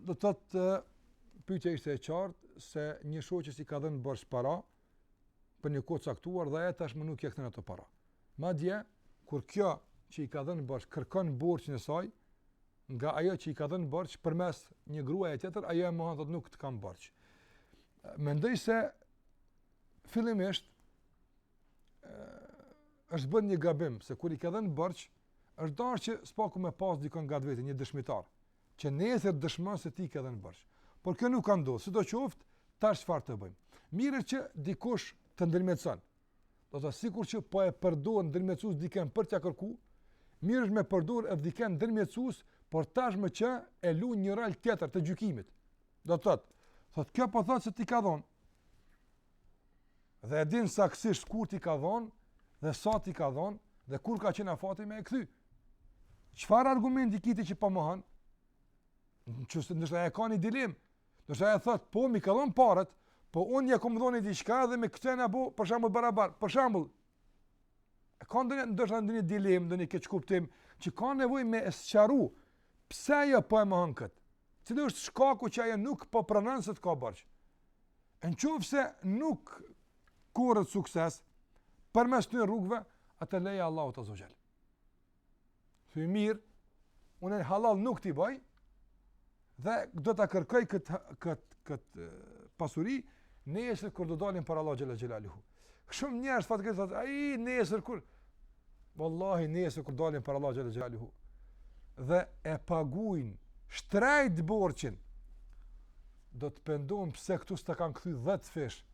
Do të thotë pyetja ishte e qartë se një shoqes i ka dhënë borxh para për një kohë të caktuar dhe ai tashmë nuk ia kthen ato para. Madje kur kjo që i ka dhënë borxh kërkon borxhin e saj nga ajo që i ka dhënë borxh përmes një gruaje tjetër, ajo e mohon thotë nuk të kam borxh. Mendoj se fillimisht është bërë një gabim se kur i ka dhënë borxh Është dashur që së paku me pas dikon ngat veti një dëshmitar, që nesër dëshmon se ti ke dhënë borxh. Por kjo nuk ka ndodhur. Sidoqoftë, tash çfarë të bëjmë? Mirë është që dikush të ndërmjetëson. Do të sikur që po e përdor ndërmjetësues dikënd për t'ia kërku, mirë është me përdor edhe dikënd ndërmjetësues, por tashmë që e luan një rol tjetër të gjykimit. Do të thotë, thotë kjo po thotë se t'i ka dhon, Dhe e din saktësisht kur t'i ka dhon dhe sa t'i ka dhon dhe kur ka qenë afati me e kthy. Çfarë argumenti ki ti që po mohon? Se ndoshta e ka një dilemë, ndoshta thot, po m'i ka dhon parat, po unë ja kam dhon një diçka dhe me këtë jena bë për shembull barabar. Për shembull, E ka ndonjë ndoshta ndonjë dilemë, ndonjë keqkuptim që ka nevojë me u sqaru pse ajo po e mohon kët. Cili është shkaku që ajo nuk po pranon se të ka borxh? Në qofë se nuk korret sukses, përmes këtyne rrugëve, atëherë leja Allahut azze ue xhel. Thuj: mirë, unë halal nuk t'i baj, dhe do ta kërkoj këtë kët, kët, pasuri, nesër kur do dalim para Allahut xhele xhelaluhu. Shumë njerëz fatë këtë fatë, ai nesër kur, vallahi nesër kur dalin para Allahut xhele xhelaluhu, dhe e pagujnë shtrejt borxhin, do të pëndojnë pëse këtu së të kanë këthy dhëtë fishë,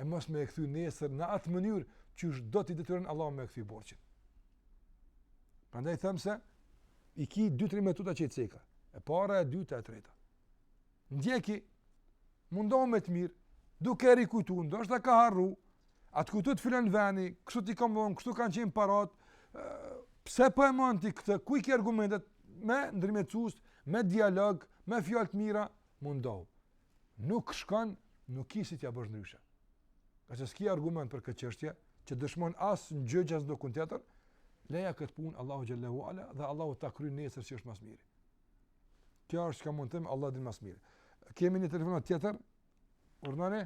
e mos me e kthy nesër në atë mënyrë që do t'i detyron Allahu me e kthy borxhin. Prandaj them se, i ki 2-3 metoda që i ceka, e para, e dyta, e treta. Ndjeki, mundohu me të mirë, duke e rikujtu, ndoshta ka harru, a të kujtohet filan veni, kështu t'i kam dhonë, kështu kanë qenë parat, pse po e mohon ti këtë, ku i ke argumentet, me debat me dialog, me fjalë të mira, Mundohu. Nuk shkon, nuk ki si t'ia bësh ndryshe. Nga që s'ki argument për këtë çështje, që dëshmon as në gjyq, as në dikun tjetër, leja këtë punë Allahut xhele ve ala dhe Allahu ta kry nesër që është ma së miri. Kjo është çka mund të them, Allahu din ma së miri. Kemi një telefonatë tjetër, urdhnoni?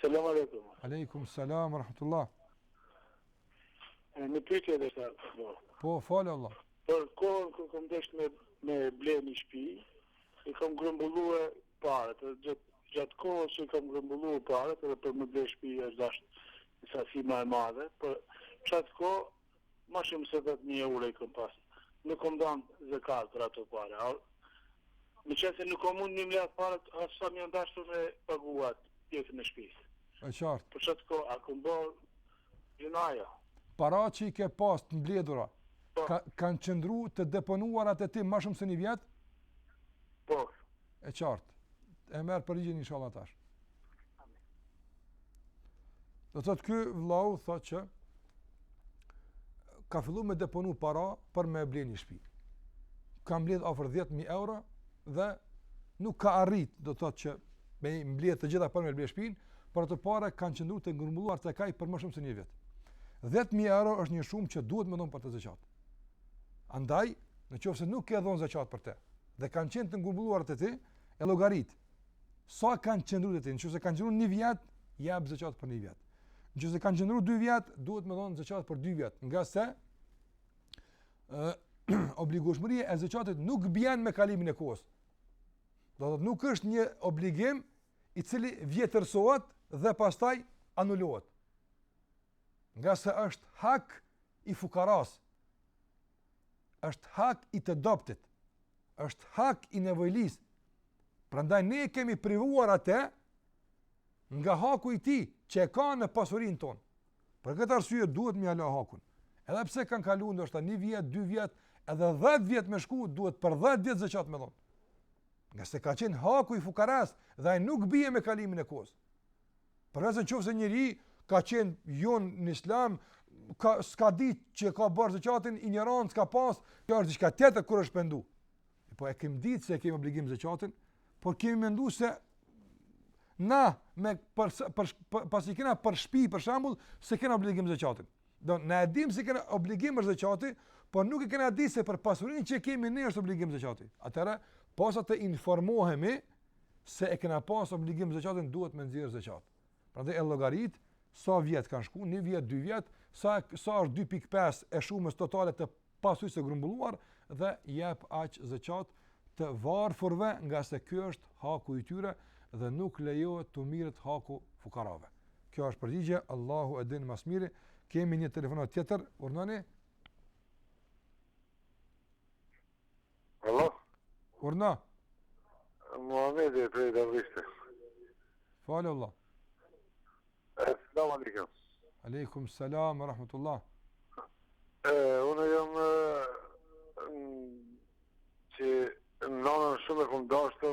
Selam alejkum. Alejkum selam, rahmetullah. Një pytje desha, po. Po, falë Allah. Por, kohën kur kam dashtë me, me ble një shpi, I kam grumbullue paret, gjatë gjatë kohës që i kam grumbullue paret edhe për me ble shpi është dasht një sasi ma e madhe, për qatë kohë ma shumë se dhjetë mijë eure i kam pas. Nuk kam dhënë zekatë për ato pare. A, meqenëse nuk kam mund m'i mledh ato paret, aq sa më janë dashtë për me pagu atë pjesën e shpisë. E qartë. Për qatë kohë, a kam bërë Gjynah? Paratë që i ke pas të mbledhura, po. ka, kanë qëndru të deponuara të ti ma shumë se një vjet? Po. E qartë. E merr përgjigjen inshallah tash. Domethënë ky vllau thotë që ka fillu me deponu para për me ble një shpi. Ka mbledh afër 10.000 euro dhe nuk ka arrit do të thotë që me mbledh të gjitha për me ble shpin, por ato para kanë qëndruar të grumbulluar tek ai për më shumë se një vit. 10000 euro është një shumë që duhet me dhon për të zakat. Andaj, në qoftë se nuk ke dhon zakat për të dhe kanë qenë të grumbulluar te ti, e llogarit. Sa kanë qëndruar te ti, nëse kanë qëndruar një vit, jep zakat për një vit. Nëse kanë qëndruar dy vjet, duhet me dhon zakat për dy vjet, ngase ë obligueshmëria e zakatit nuk bjen me kalimin e kohës. Do të thotë nuk është një obligim i cili vjetërsohet dhe pastaj anulohet. Ngase është hak i fukarasë, është hak i të dobtit, është hak i nevojlisë, prandaj ne kemi privuar atë nga haku i tij që e ka në pasurinë tonë. Për këtë arsye duhet me ia la hakun. Edhe pse kanë kalu ndoshta 1 vjet, 2 vjet, edhe 10 vjet me shku, duhet për 10 vjet zeqat me dhonë. Ngase ka qenë haku i fukarasë dhe ai nuk bie me kalimin e kohës. Përveç në qoftë se njeri ka qenë jon në islam, ka s'ka ditë që ka borxh zeqatin, injorancë ka pas, kjo është diçka tjetër kur është pendu. Po e kemi ditë se kemi obligim zeqatin, por kemi mendu se na me për, për, për pasi i kena për shpi për shembull, s'e kena obligim zeqatin. Do na e dimë se kena obligim zeqatin, por nuk e kena ditë se për pasurinë që e kemi ne është obligim zeqati. Atëherë posa të informohemi se e kena pas obligim zeqatin duhet me nxjerrë zeqat. Prandaj e llogarit sa vjet kanë shku, një vjet, dy vjet, sa sa është 2.5 e shumës totale të Pasurisë së grumbulluar dhe jep aq zeqat të varfërve ngase ky është haku i tyre dhe nuk lejohet t'u mirret haku fukarave. Kjo është përgjigje, Allahu e din më së miri, kemi një telefonatë tjetër, urdhnoni? Alo? Urdhno. Muhamedi prej Davrishte. Falë Allah. Selam aleikum. Aleikum selam wa rahmetullah. E, unë jam që nënën shumë e kam dashtë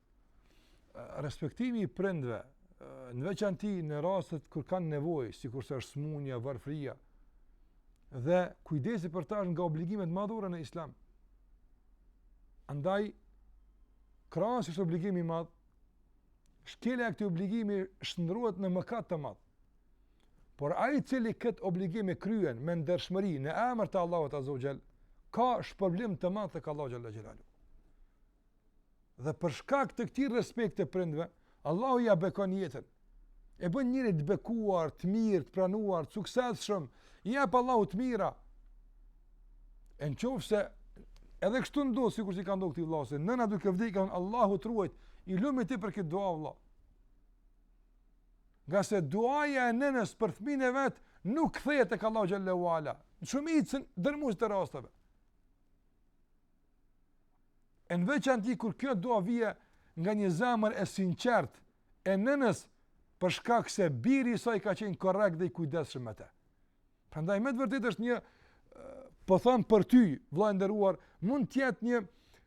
Respektimi i prindve, në veçanti në rastet kur kanë nevojë, sikurse është smunja, varfëria, dhe kujdesi për ta është nga obligimet madhore në Islam. Andaj krahas që është obligim i madh. Shkelja e këtij obligimi shndrohet në mëkat të madh. Por ai i cili kët obligim e kryen me ndershmëri në emër të Allahut Azza wa Jall, ka shpërblim të madh tek Allahu Jalla Jalalu. Dhe për shkak të këtij respekti të prindve, Allahu ja bekon jetën. E bën njeri të bekuar, të mirë, të pranuar, të suksesshëm, i jep Allahu të mira. E në qoftë se edhe kështu ndodh, sikur që i ka ndodhë këtij vlla, se nëna duke vdekë, ka thonë Allahu të rujtë, i lumi ti për këtë dua vlla. Ngase duaja e nënës për fmijën e vet, nuk kthehet tek Allahu Jalla wa Ala, në shumicën dërmuese të rasteve. E në veçanti kur kjo dua vije nga një zemër e sinqert e nënës për shkak se biri i saj ka qenë korrekt dhe i kujdesshëm me të. Prandaj me të vërtetë është një po thon për ty, vëlla i nderuar, mund të jetë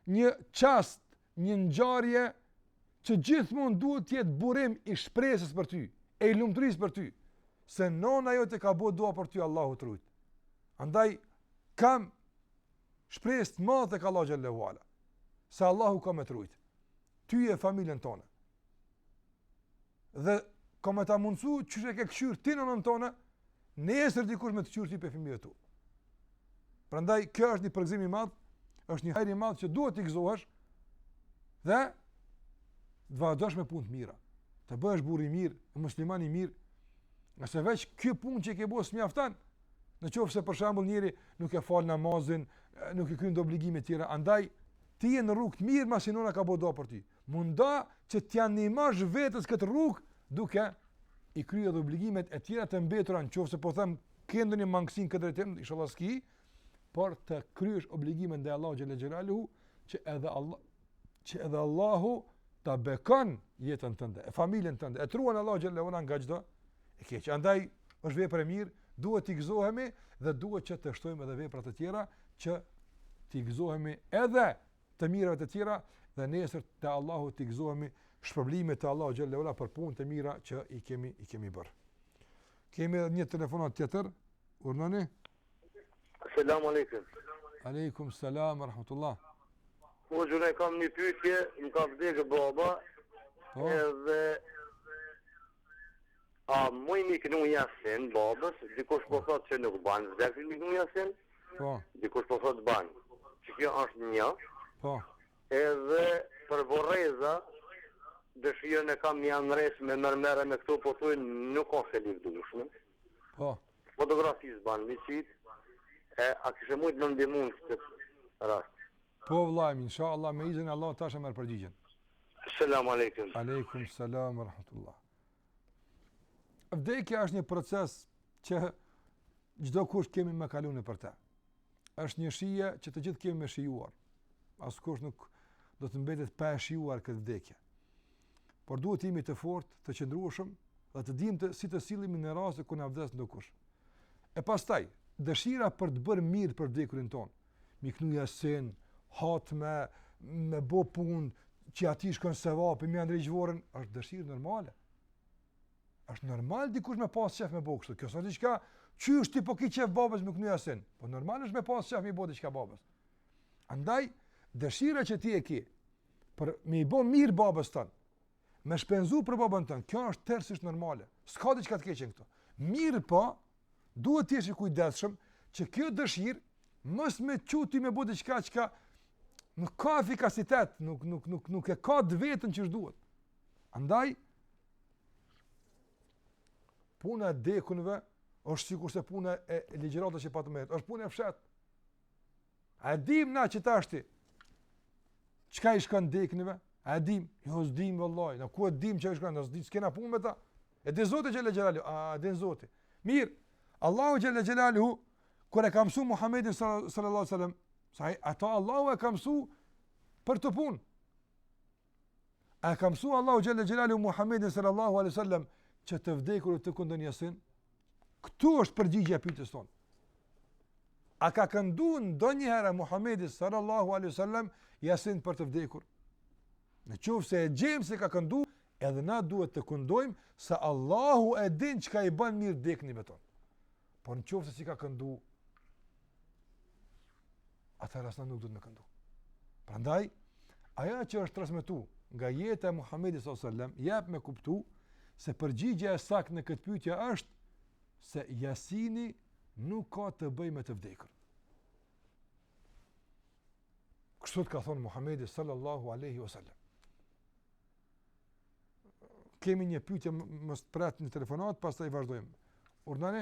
një çast, një ngjarje që gjithmonë duhet të jetë burim i shpresës për ty, e i lumturisë për ty, se nona jote ka bo dua për ty Allahu t'rujt. Andaj kam Shpresë të madhe tek Allahu xhele ue ala. Se Allahu ka me t'rujt. Ty e familjen tone. Dhe ka me ta mundësu qysh e ke kqyrë ti nonën tone, nesër dikush me të kqyrë ty prej fëmijëve tu. Prandaj, kjo është një përgëzim i madh, është një hajr i madh që duhet t'i gëzohesh, dhe të vazhdosh me punë të mira, të bëhesh burr i mirë, e musliman i mirë, se veç kjo punë që e ke bo s'mjaftan, Në qoftë se për shembull njëri nuk e fal namazin, nuk i kryen obligimet tjera, andaj ti je në rrugë të mirë masi nëna ka bo dua për ty. Mundohu që t'ja ndihmosh vetes n'këtë rrugë duke i krye dhe obligimet e tjera të mbetura në qoftë se po them ke ndonjë mangësi n'këtë drejtim, ishalla s'ki, por të kryesh obligimet ndaj Allahut xhele xhelaluhu që edhe Allah, që edhe Allahu ta bekon jetën tënde, e familjen tënde, e t'ruan Allahu xhele ue ala nga çdo e keq. Andaj është vepër e mirë, duhet t'i gëzohemi dhe duhet që të shtojmë edhe vepra të tjera që t'i gëzohemi edhe të mirave të tjera dhe nesër te Allahu t'i gëzohemi shpërblimit te Allahu xhele ue ala për punët e mira që i kemi i kemi bërë. Kemi një telefonat tjetër, urnoni. Selam alejkum. Alejkum selam rahmetullah. Po, une kam një pyetje, më ka vdekë baba. Po. Edhe a muj me knu Jasin babës, dikush po, po thotë se nuk ban, vdekë me knu Jasin. Po. Dikush po thotë ban. Qe kjo është një. Po. Edhe për vorreza dëshirën e kam me ja ndreq me mermere me këtu po thuj nuk ka, s'e livdojshin. Po. Fotografi s'ban me qit e a kishe mujt me m'ndihmu në këtë rast. Po vëllai im inshallah me izin e Allahut tash e merr përgjigjen. Selam alejkum. Alejkum selam rahmetullah. Vdekja është një proces që çdokush kemi me kalu nëpër të. Është një shije që të gjithë kemi me e shijuar. Askush nuk do të mbetet pa e shijuar këtë vdekje. Por duhet të jemi të fortë, të qëndrueshëm dhe të dimë si të sillemi në raste kur na vdes ndokush. E pastaj, dëshira për të bërë mirë për vdekurin tonë, me i knu jasin, hatme, me bo punë që atij i shkon sevapi, me ia ndreq vorrin, është dëshirë normale. Është normal dikush me pas qef me bo kështu. Kjo s'është diçka, qysh ti po ki qef babës me knu jasin. Po normal është me pas qef me bo diçka babës. Andaj dëshira që ti e ke për me i bo mirë babës tonë, me shpenzu për babën tonë, kjo është tërësisht normale. S'ka diçka të keqe këtu. Mirëpo, duhet të jesh i kujdesshëm që kjo dëshirë mos me çu ty me bo diçka çka nuk ka efikasitet, nuk nuk nuk nuk e ka të vetën që duhet. Andaj puna e dekunve është sikurse puna e ligjëratës që patëm. Është puna e fshehtë. A e dim na qetashti? Çka i shkon dekunve? A e dim? Jo, s'dim vallahi. Na ku e dim çka i shkon? Na s'dim, s'kena punë me ta. E din Zoti xhelle xhelaluhu. E din Zoti. Mirë. Allahu xhelle xhelaluhu kur e ka mësu Muhamedin sallallahu alaihi wasallam, se ata Allahu e ka mësu për këtë punë. A e ka mësu Allahu xhelle xhelaluhu Muhammedin sallallahu alaihi sallam që të vdekurit të këndon jasin? Këtu është përgjigja e pytjes tonë. A ka këndu ndonjëherë Muhammedi sallallahu alaihi sallam jasin për të vdekur? Në qoftë se e gjejmë se ka këndu, edhe na duhet të këndojmë se Allahu e din çka i ban mirë dekunve tonë. Por në qoftë se s'i ka këndu, Atëherë as na nuk duhet me këndu. Prandaj, aja që është transmetu nga jeta e Muhammedit s.a.s. jep me kuptu se përgjigja e saktë në këtë pytje është se jasini nuk ka të bëjë me të vdekur. Kështu të ka thonë Muhammedi sallallahu aleyhi wa sallam. Kemi një pytje, më pret një telefonatë, pastaj vazhdojmë. Urdhnoni?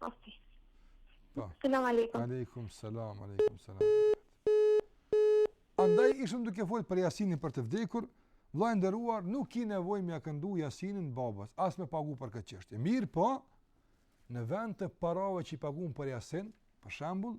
Okej. Po. Selam aleikum. Aleikum selam, aleikum selam. Andaj ishim duke fol për jasinin për të vdekur, vëlla i nderuar, nuk ki nevojë me ia këndu jasinin babës, as me pagu për këtë çështje. Mirëpo, në vend të parave që i pagun për jasin, për shembull,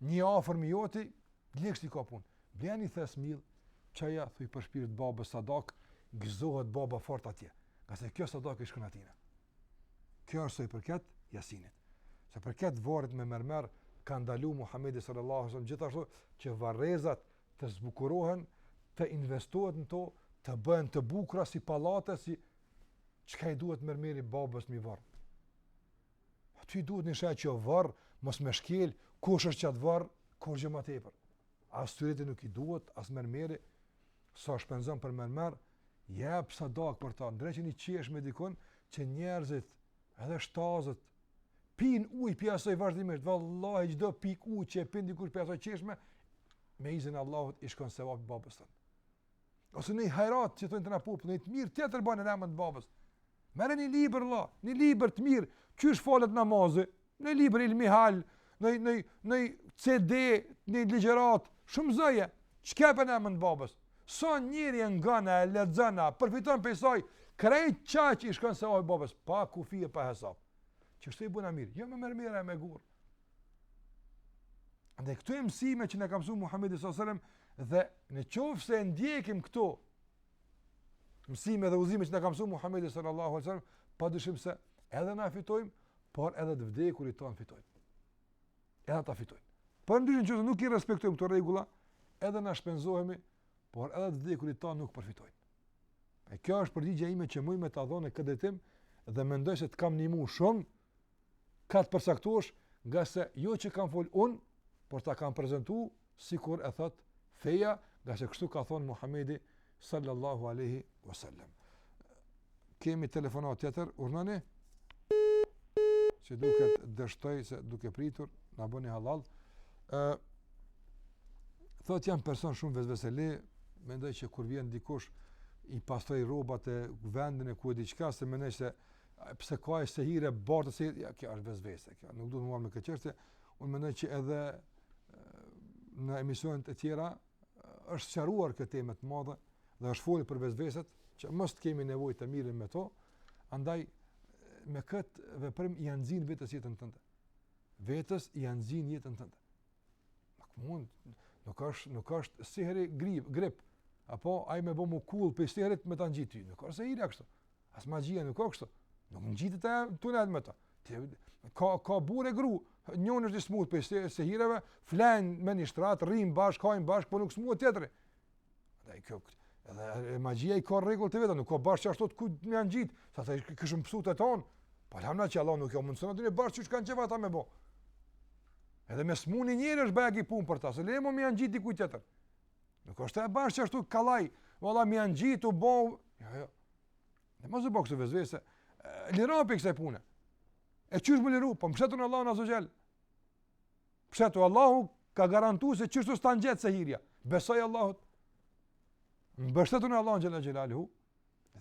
Një i afërm i joti, belki s'ka punë. Blej ni thes mill, çoja, thuj për shpirt babës sadak, gëzohet baba fort atje. Ngase kjo sadak i shkon atina. Kjo sa i përket Jasinit. Sa i përket varrit me mermer ka ndalu Muhamedi sallallahu alaihi wasallam gjithashtu që varrezat të zbukurohen, të investohet në to, të bëhen të bukura si pallate, se çka i duhet mermeri babës mi varr. Aty duhet njishan qaj varr, mos me shkel, kush është qat varr, kurgjo ma tepër. As tyrbeti nuk i duhet, as mermeri, sa shpenzon për mermer, jep sadak për ta, ndreqe një çeshme dikun, që njerëzit, edhe shtazët, pin uj pi asoj vazhdimisht, vallahi çdo pik uj që e pin dikush pi asoj çeshme, me izin e Allahut i shkon sevap babës ton. Ose noj hajrat që thonë te na n'popull, një të mirë tjetër bane në emër të babës. Merre një libër, la, një libër të mirë, qysh falet namazi, një libër ilmihal, një, një, një CD, një ligjerat, shumëzoje, çkepe në emër të babës. Sa so njëri e ngon, e lexon, përfiton pej saj, krejt qaq i shkon sevap babës, pa kufi e pa hesap. Qashtu i bon mirë, jo me mermera e me gurë. Dhe këto mësime që na ka mësu Muhammedi s.a.s. Dhe në qoftë se ndjekim këto mësime dhe udhëzime që na ka mësu Muhammedi s.a.s. Pa dyshim se edhe na fitojmë, por edhe të vdekurit tonë fitojnë. Edhe ata fitojnë. Përndryshe që nuk i respektojmë këto rregulla, edhe na shpenzohemi, por edhe të vdekurit tonë nuk përfitojnë. E kjo është përgjigja ime që muj me ta dhon e këtë dhe mendoj se të kam ndihmu shumë, Ka të përcaktosh, ngase jo që kam fol un, por ta kam prezantu sikur e thot feja, ngase kështu ka thon Muhamedi sallallahu alaihi wasallam. Kemi telefonat tjetër, urdhnoni. Gjithkush që se duke pritur, na bëni halal. Ë thot jam person shumë vesveseli, mendoj që kur vjen dikush i pastroj rrobat e vendin e ku e diçka se mendoj se A pse ka ai sehire bartë, se kjo është vesvese kjo. Nuk duhet të merresh me këtë çështje. Unë mendoj që edhe në emisione të tjera është sqaruar kjo temë të madhe dhe është folur për vesveset që mos të kemi nevojë të mirremi me to. Andaj me kët veprim ia nxin vetes jetën tënde. Vetes ia nxin jetën tënde. Nuk mund, nuk është, nuk është sihri grip, grip. Apo ai më bëu kull pe sihrit me ta ngjit ty. Nuk është sihri kështu. As magjia nuk është kështu. Nuk ngjitet edhe tu nejt me ta. Ti ke, ka burrë e gru, njani është i smut pe sihirave, flejn me një shtrat, rrin bash, hajn bash, po nuk smuet tjetri. Dhe kjo edhe e magjia i ka rregullt e veta, nuk ka bash qashtu thotë ku me ja ngjit, sot kishim me u smut të ton. Po domethon që Allah nuk ju mundson atyne bash çka kanë qef ata me bo. Edhe me smu ni njeri është bajagi punë për ta, se le me ja ngjit dikuj tjetër. Nuk është bash qashtu kollaj, valla m'ja ngjit u bo. Jo, jo. Ne mos u bo ksi vesveseli. Liroju pej kësaj pune. E qysh m'u liru, po mshtetu n'Allahun azze ve xhel. Mbështetu, Allahu ka garantu se qështu s'ta ngjet sehirja. Besoji Allahut. Mbështetu n'Allahun xhele xhelaluhu.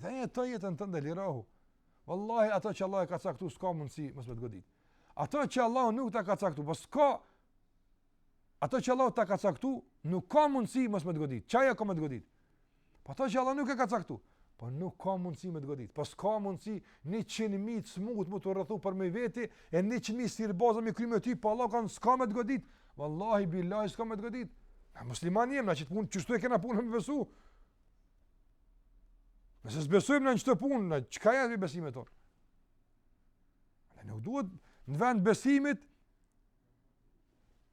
Dhe jeto jetën tënde, lirohu. Wallahi ato që Allahu ka caktu s'ka mundësi mos me të godit. Ato që Allahu nuk ta ka caktu, po s'ka Ato që Allahu ta ka caktu, nuk ka mundësi mos me të godit. Qaja ka me të godit. Po ato që Allah nuk e ka caktu. Po nuk ka mundësi me të godit. Po s'ka mundësi njëqind mijë të smut me t'u rrethu përmi veti, e njëqind mijë sihirbaza me kry me ty, po Allah kanë, s'ka me të godit. Wallahi, billahi, s'ka me të godit. Na musliman jemi, na qët punë, qështu e kena punën me besu. Nëse s'besojmë na në qëtë punë, në qëka janë besimet tonë? Ne nuk duhet në vend besimit,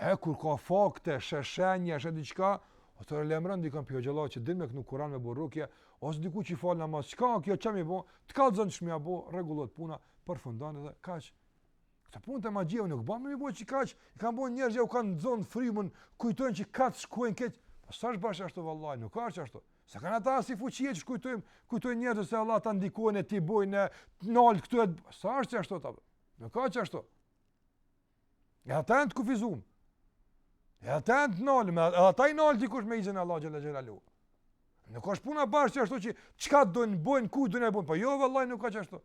E kur ka fakte, sheh shenja, sheh diqka, o të lajmëron dikën prej hoxhallarëve që din me knu Kuran me bo rukje, ose dikush që i fal namaz, qka ki me bo, të kallzon qysh me bo, rregullohet puna, përfundon edhe kaq. Këto punë te magjia, nuk ban me i bo qikaq, i kanë bo njerëzit që u kanë zonë frymën, kujtojnë qikaq shkojnë keq, po s'është bash qashtu vëllai, nuk ka qashtu. S'e kanë ata asi fuqie që kujtojmë, kujtojnë njerëzit se ata ndikojnë e t'i bojnë, të nalin këtu e... S'është qashtu, ta Nuk ka qashtu. E ata janë të kufizum. E ata janë të nalun, e ata i nal dikush me izën e Allahut xhele xhelaluhu. Nuk është puna bash qashtu që qka të dojnë bojnë, kujt dojnë ia bojnë, pa po jo vëllai nuk ka qashtu.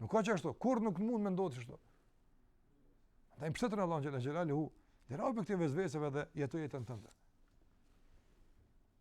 Nuk ka qashtu, kurrë nuk mund me ndodhë qashtu. Andaj mbështetu n'Allah xhele xhelaluhu, dhe largohu këtyre vesveseve dhe jeto jetën tënde.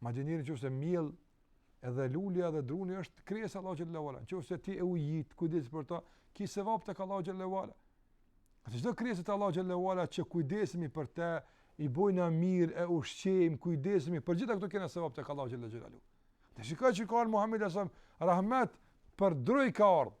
Madje njeri nëse mjell, edhe lulja dhe druni është krijesë e Allahut xhele ue ala. Nëse ti e ujit, kujdesesh për ta, ki sevap tek Allahu xhele ue ala. Atë çdo krijesë të Allahut xhele ue ala që kujdesemi për të, i bojna mirë, e ushqejmë, kujdesemi për gjitha këto kena sevap tek Allahu xhele ue ala. Dhe shiko qëka Muhamedi sa rahmet për dru ka ardh.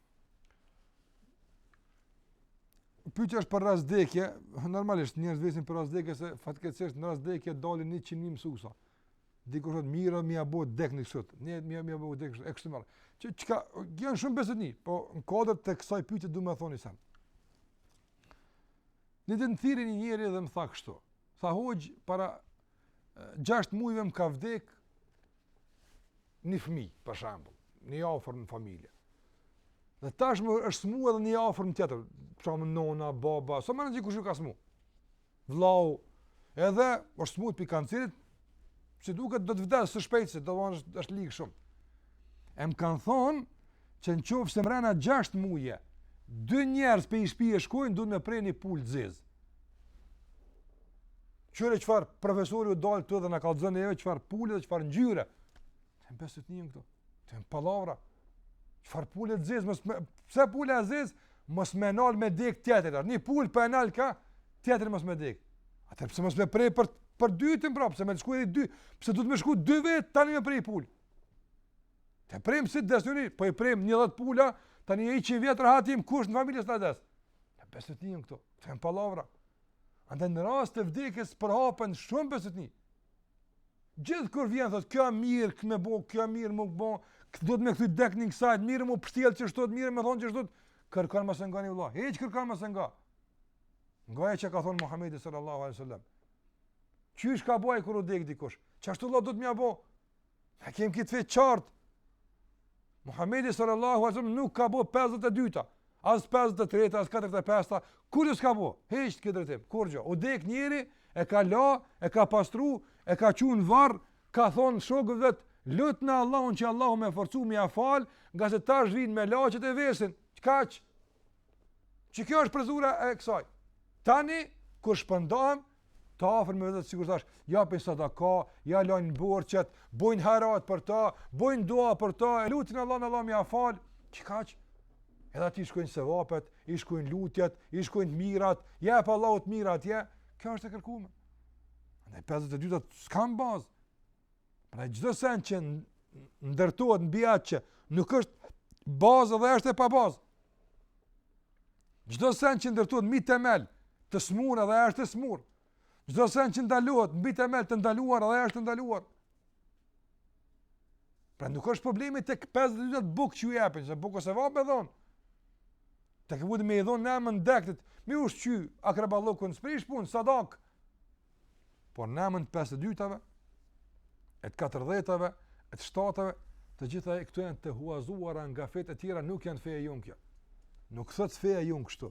Pyetja është për rast vdekje, normalisht njerëzit vesin për rast vdekje se fatkeqësisht në rast vdekje dalin 100 mijë mësuesa. Dikush thotë mirë a me ia bo dekën sot. Ne me ia bo dekën e kështu me Që çka janë shumë bestytni, po në kuadër të kësaj pyetje du me thon ni sen. Ni ditë më thirri një njeri dhe më tha kështu. Tha hoxhë para 6 muajve më ka vdek një fëmijë, për shembull, në një afërm familje. Dhe tashmë është smu edhe një afërm tjetër, për shembull nona, baba, s'o me rëndësi kush ju ka smu. Vllau, edhe është smu pej kancerit, si duket do të vdes së shpejtë, se tha është, është ligë shumë. E më kanë thonë, që në qofë se mrena 6 muje, dy njerës pej ni shpie shkojnë, duhet me pre një pulë të zezë. Qyre çfarë profesori u dalë këtu dhe na kallëzon neve çfarë pule dhe çfarë ngjyre. Them besëtni jan këto. Them pallavra. Çfarë pule të zezë, mësë me... Pse pule e zezë, mos me nalë me dekë tjetër. Një pulë për e nalë ka, tjetër mos me dekë. Atëherë pse mos me pre për, për dy të me pre, pse me të shku edhe dy, pse duhet me shku dy vetë, tani me pre pulë. T'i prejmë si të desë njëri, po i prejmë një dhetë pula, tani njëqin vjet rahat jem, kush në familje s'na des. Besëtni jan këto, them pallavra. Andaj në rast të vdekjes përhapen shumë besëtni. Gjithë kur vjen thotë kjo mirë me bo, kjo mirë me bo, duhet me kthy deknin kësajt, mirë me pshtjell qeshtu, mirë me thon qeshtu, kërkon mos e ngoni vëlla. Hiç kërkon mos e ngo. Ngoje qa ka thon Muhamedi sallallahu alaihi wasallam. Qysh ka bo kur u dek dikush? Qashtu vlla duhet me ja bo A kem këtë fe qartë. Muhamedi sallallahu alaihi wasallam nuk ka bo 52-ta, as 53-ta, as 45-ta, kurgjo s'ka bo. Hiç n'këtë drejtim, kurgjo. U dek njëri, e ka la, e ka pastru, e ka çu n'varr, ka thon shokëve vet, lutne Allahun që Allahu me forcu, me ia fal, ngase tash vin melaqet e vesin. Kaq. Qe kjo është procedura e kësaj? Tani kur shpërndahem, të afërmit e vet sikur thash, japin sadaka, ja lajn borxhet, bojn hajrat për ta, bojn dua për ta, e lutin Allahun Allahu me ia fal, qikaq. Edhe atij i shkojn sevapet, i shkojn lutjet, i shkojn t'mirat, ja jep Allahu t'mira atje, kjo është e kërkume. Ndaj 52-tat s'kan bazë. Pra çdo sen që ndërtohet mbi atë që nuk është bazë dhe është e pa bazë. Çdo sen që ndërtohet mbi temel të smur dhe është e smur. Çdo sen që ndërtohet mbi temel të ndaluar dhe është ndaluar. Pra nuk është problemi tek 52 bukë që ju japin, se buka sevap me dhon. Ti mund me i dhon në emën t'dektit, me ushqy akraballëkun, s'prish pun, sadaka. Por në emën të pesëdhetedytave, e të katërdhetave, e të shtatave, të gjitha këto janë të huazuara nga fetë e tjera, nuk janë feja jonë kjo. Nuk thotë feja jonë kështu,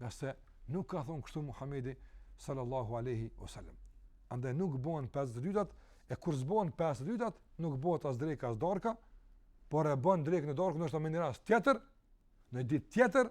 ngase nuk ka thonë kështu Muhammedi sallallahu aleyhi o sallam. Andaj nuk bëhen pesëdhetedytat, e kur s'bohen pesëdhetedytat, nuk bëhet as dreka as darka, por e bën drekën, darkën, ndoshta me ni rast tjetër, në ditë tjetër,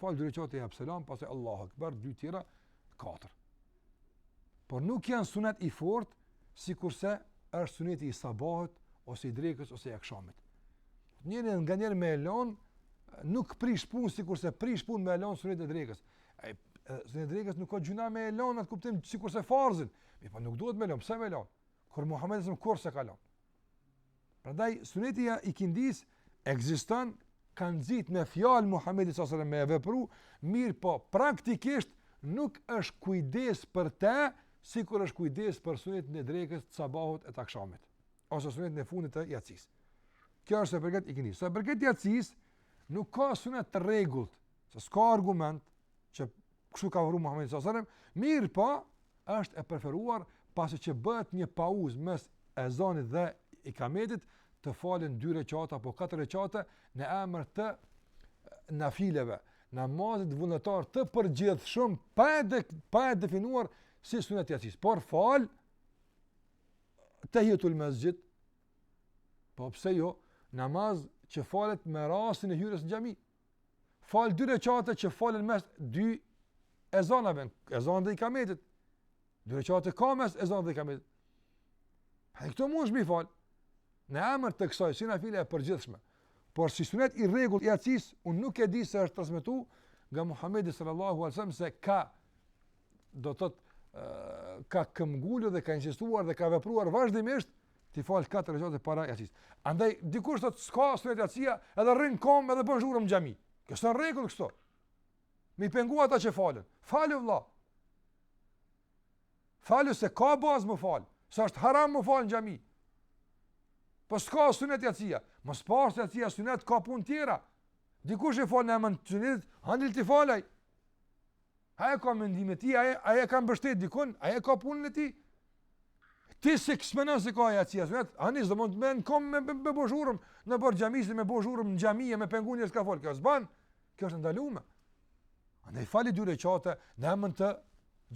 Fal dy rekate jap selam, pastaj Allahu Akbar, dy tjera, katër. Por nuk janë sunet i fort, sikurse është suneti i sabahit, ose i drekës, ose i akshamit. Njeri nganjëherë me e lon, nuk prish pun, sikurse prish pun me e lon sunetin e drekës. E, sunetin e drekës nuk a gjynah me e lon, n'atë kuptim, sikurse farzin. Mirëpo nuk duhet me e lon, pse me e lon? Kur Muhammedi alejhi selam kurr s'e ka lon? Prandaj suneti i ikindisë ekziston ka nxit me fjalë Muhamedi sallallahu alajhi wasallam me vepru, mirëpo praktikisht nuk është kujdes për të, sikur është kujdes për sunetin e drekës, të sabahut e t'akshamit, ose sunetin e fundit të jacisë. Kjo është sa i përket ikindisë. Sa i përket jacisë, nuk ka sunet të rregullt, se s'ka argument që Kështu ka vepru Muhamedi sallallahu alajhi wasallam, mirëpo është e preferuar pasi që bëhet një pauzë mes ezanit dhe ikametit të falen dy rekate apo katër rekate në emër të nafileve, namazit vullnetar të përgjithshëm pa e de, pa e definuar si sunet i jacisë, por fal tehijetul mesxhid, po pse jo, namaz që falet me rastin e hyrjes në xhami, Fal dy reqate që falen mes dy ezanave, ezanit dhe ikametit. Dy reqate ka mes ezanit dhe ikametit. Pra e këto mundesh m'i fal. Në emër të kësaj, si nafile e përgjithshme. Por si sunet i rregullt i jacisë, unë nuk e di se është transmetu nga Muhammedi sallallahu alejhi selem se ka domethënë ka këmbëngul dhe ka insistuar dhe ka vepruar vazhdimisht T'i fal katër reqate para jacisë. Andaj dikush thotë s'ka sunet jacia, edhe rrin n'kom edhe bën zhurmë në xhami. Kjo s'është n'rregull kështu. Me i pengu ata që falen. Falu vëlla. Falu se ka bazë me u fal. S'është haram me u fal në xhami. Po s'ka sunet jacia. Mos pastë jacia sunet, ka punë tjera. Dikush e fal në emën të sunetit, hajde le t'i fal ai. Ai e ka mendimin e tij, ai ai e ka mbështet dikun, ai e ka punën e tij. Ti nëse s'menon se ka jacia sunet, ani s'domethon me nejt n'kom me me bo zhurmë, n'oborr t'xhamisë me bo zhurmë në xhami e me pengu njerëz ka falen, kjo s'ban. Kjo është e ndalume. Andaj fali dy rekate në emën të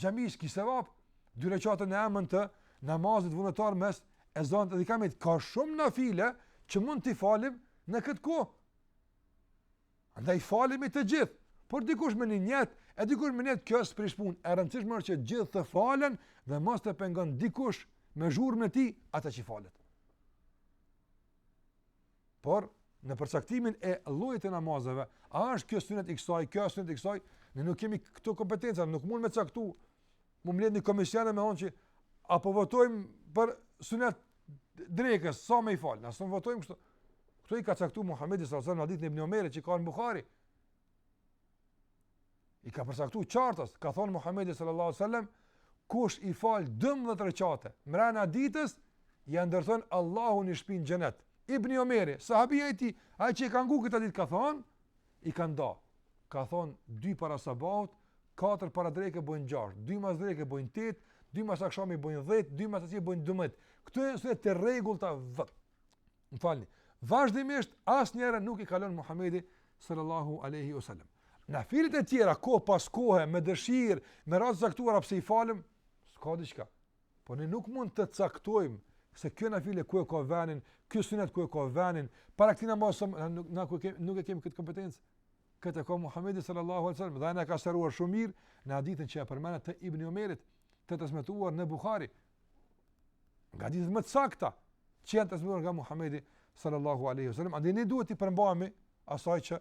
xhamisë ki sevap, dy rekate në emën të namazit vullnetar mes ezanit dhe ikametit ka shumë nafile që mund t'i falim në këtë kohë. Andaj falemi të gjithë. Por dikush me një nijet, e dikush me nijet, kjo s'prish punë. E rëndësishme është që të gjithë të falen dhe mos të pengon dikush me zhurmën e tij ata që falet. Por, në përcaktimin e llojit të namazeve, a është kjo sunet i kësaj, kjo është sunet i kësaj, ne nuk kemi këto kompetenca, nuk mund me caktu M'u mbledh një komision e me thonë qe po votojmë për sunet drekës, sa me i fal, na s'votojmë kështu. Këto i ka caktu Muhammedi s.a.s. në hadithin e Ibn Omerit që e ka në Buhari. I ka përcaktu qartas, ka thonë Muhammedi s.a.s. Kush i fal 12 reqate, mrena ditës, ia ndërton Allahu një shpi në xhenet. Ibn Omeri, sahabija i tij, ai që e ka ngu këtë hadith ka thonë, i ka nda, ka thonë dy para sabahut, katër para dreke bëjnë gjashtë, dy mas dreke bëjnë tetë, dy mas akshami bëjnë dhjetë, dy mas jacisë bëjnë dymbëdhjetë. Këto janë sunet të rregullta. Më falni. Vazhdimisht asnjëra nuk i kalon Muhamedi sallallahu alaihi wasallam. Nafilet e tjera, kohë pas kohe, me dëshirë, me raste caktuara, pse i falim, s'ka diçka. Po ne nuk mund të caktojmë se kjo nafile ku e ka vënë, ky sunet ku e ka vënë, para këtij namazit na nuk na nuk kemi nuk e kemi këtë kompetencë. Këtë ka Muhamedi sallallahu alaihi wasallam, dhe ai ka sqaruar shumë mirë në hadithin që e përmenda të Ibn Omerit, të transmetuar në Buhari. Nga hadithet më të sakta që janë transmetuar nga Muhamedi sallallahu alaihi wasallam, andaj ne duhet të përmbahemi asaj që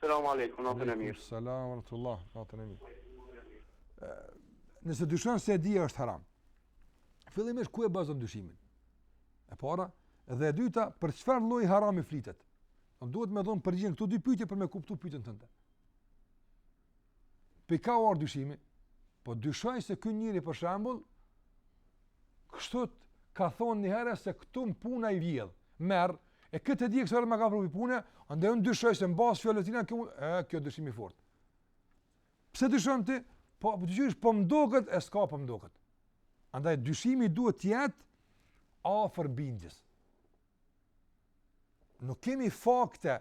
Selam alejkum, natën e mirë. Alejkum selam wa rahmetullah, natën e mirë. Nëse dyshon se hedia është haram. Fillimisht ku e bazon dyshimin? E para dhe e dyta, për çfarë lloj harami flitet? Do duhet me dhon përgjigje në këto dy pyetje për me kuptu pyetjen tënde. Prej ka u dyshimi, po dyshoj se ky njeri për shembull, kështu ka thonë një herë se këtu m'puna i vjedh, merr, e këtë hedie ky m'ka pru prej pune, andaj unë dyshoj se në bazë fjalëve të tina, kjo, e, kjo dyshim i fortë. Pse dyshon ti? Po, po dyshoj veç po më doket, e s'ka po më doket. Andaj dyshimi duhet të jetë afër bindjes. Nuk kemi fakte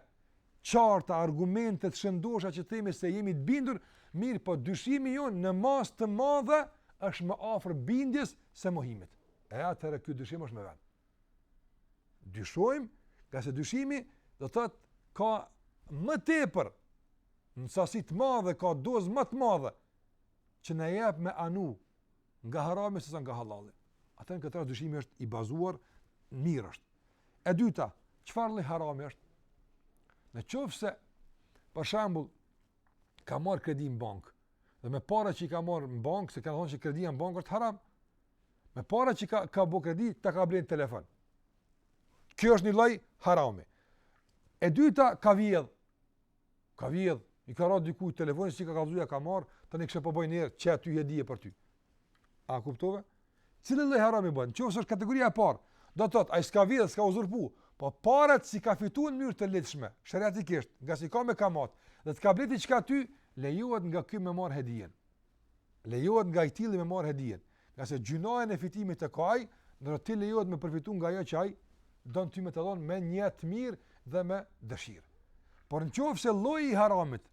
qarta, argumente të shëndosha që të themi se jemi të bindur, mirëpo dyshimi jonë në masë të madhe është më afër bindjes se mohimit. E atëherë kjo dyshim është me vend. Dyshojmë, ngase dyshimi do të thotë ka më tepër, në sasi të madhe, ka dozë më të madhe, që na jep me anu Nga harami sesa nga halalli. Atëherë në këtë rast dyshimi është i bazuar mirë është. E dyta, çfarë lloj harami është? Në qoftë se për shembull ka marr kredi në bankë dhe me para që i ka marr në bankë, se kanë thonë se kredia në bankë është haram. Me para që ka ka bo kredi, ta ka ble një telefon. Kjo është një lloj harami. E dyta ka vjedh. Ka vjedh, i ka ra dikujt telefonin s'i ka kallzu, ja ka marr, tani kishe po bon nder qe ty hedie për ty. A kuptove? Cili lloj harami bën? Qoftë se është kategoria e parë, do të thotë ai s'ka vjedh, s'ka uzurpu, po parat s'i ka fituar në mënyrë të ligjshme, sheriatikisht, ngase i ka me kamatë, dhe të ka ble diçka ty, lejohet nga ky me marr hedien. Lejohet nga i tilli me marrë hedijen, ngase gjynahin e fitimit e ka ai, ndërsa ty lejohet me përfitu nga ajo që ai don ty me të dhonë me nijet mirë dhe me dëshirë. Por në qoftë se lloji i haramit,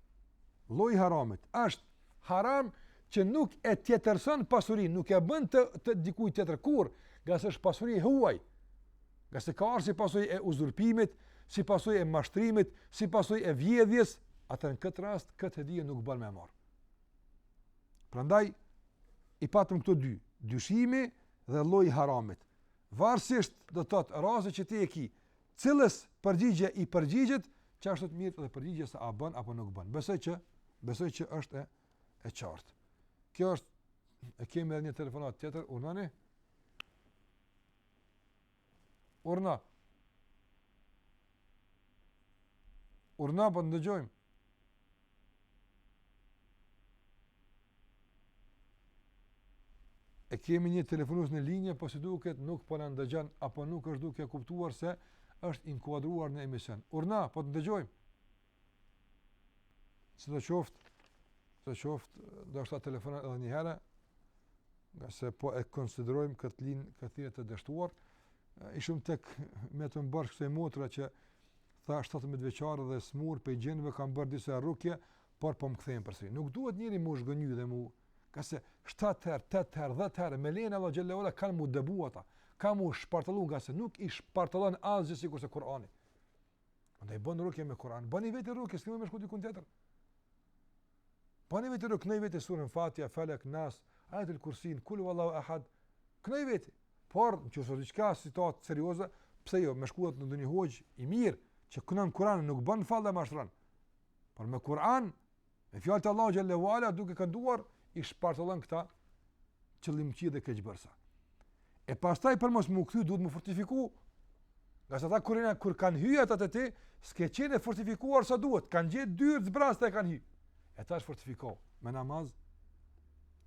lloji i haramit, është haram që nuk e tjetërson pasurinë, nuk e bën të, të dikujt tjetër kur, ngase është pasuri e huaj, ngase ka ardhë si pasuri e uzurpimit, si pasuri e mashtrimit, si pasuri e vjedhjes, atëherë në këtë rast, këtë hedije nuk bën me marrë. Prandaj i patëm këto dy, dyshimi dhe lloji i haramit. Varësisht do të thotë rasti që ti e ke, cilës përgjigje i përgjigjet, ashtu të merr edhe përgjigje se a bën apo nuk bën. Besoj që besoj që është e e qartë. Kjo është e kemi edhe një telefonat tjetër, urdhnoni. Urdhno. Urdhno, po të ndëgjojmë. E kemi një telefonus në linje, po si duket nuk po na ndëgjon, apo nuk është duke kuptuar se është inkuadruar në emision. Urdhno, po të ndëgjojmë. Sidoqoftë, sidoqoftë, le të telefonon edhe një herë, ngase po e konsiderojmë këtë linjë, këtë linjë të dështuar, ishim te, te emri i kësaj motre që tha 17 vjeçare dhe e sëmurë prej xhinëve kam bërë disa rukje, por po më kthehen përsëri. Nuk duhet njeriu m'u zhgënjy dhe m'u, ngase 7 herë, 8 herë, 10 herë, me lejen e Allahut xhelle ve ala kanë m'u dëbu ata, kanë m'u shpartallu ngase nuk i shpartallon asgjë sikurse Kurani. Andaj bën rukje me Kur'an. Bëni vetit rukje, s'ke me shku dikun tjetër. Bëni vetit rukje, këndoja vetit surën Fatiha, Felek, Nas, Ajetul Kursinë, Kul huvallahu ehad. Këndoja vetit. Por nëse është diçka situatë serioze, pse jo, me shku te ndonjë hoxhë i mirë që këndon Kur'an, nuk bën falle e mashtron. Por me Kur'an Me fjalë të Allahut xhelle ve ala duke kënduar i shpartallon këta qëllimkëqij dhe keqbërësa. E pastaj për mos m'u kthy duhet m'u fortifiku. Ngase ata kur hynë, kur kanë hy ata te ti, s'ke qenë e fortifikuar sa duhet, kanë gjetë dyert e zbrazëta e kanë hy. E tash fortifiko, me namaz,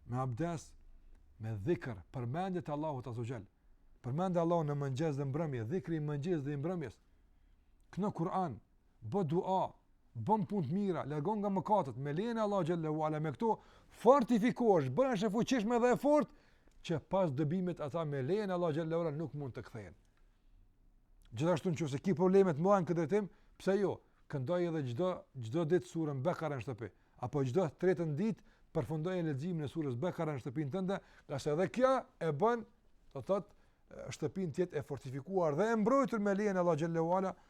me abdes, me dhikër, përmendje të Allahut azze ve xhel, përmendje të Allahut në mëngjes dhe mbrëmje, dhikri i mëngjesit dhe i mbrëmjes, këndo Kur'an, Bëj dua, bëj punë të mira, largohu nga mëkatet me lejen e Allahut xhelle ve ala me këto fortifikohesh, bëhesh e fuqishme dhe e fortë që pas dëbimit ata me lejen e Allahut xhelle ve ala nuk mund të kthehen. Gjithashtu nëse ke probleme të mëdha në këtë drejtim, pse jo? Këndoj edhe çdo çdo ditë surën Bekara në shtëpi, apo çdo të tretën ditë përfundoj leximin e surës Bekara në shtëpinë tënde, ngase edhe kjo e bën, do të thotë, shtëpinë të jetë e fortifikuar dhe e mbrojtur me lejen e Allahut xhelle ve ala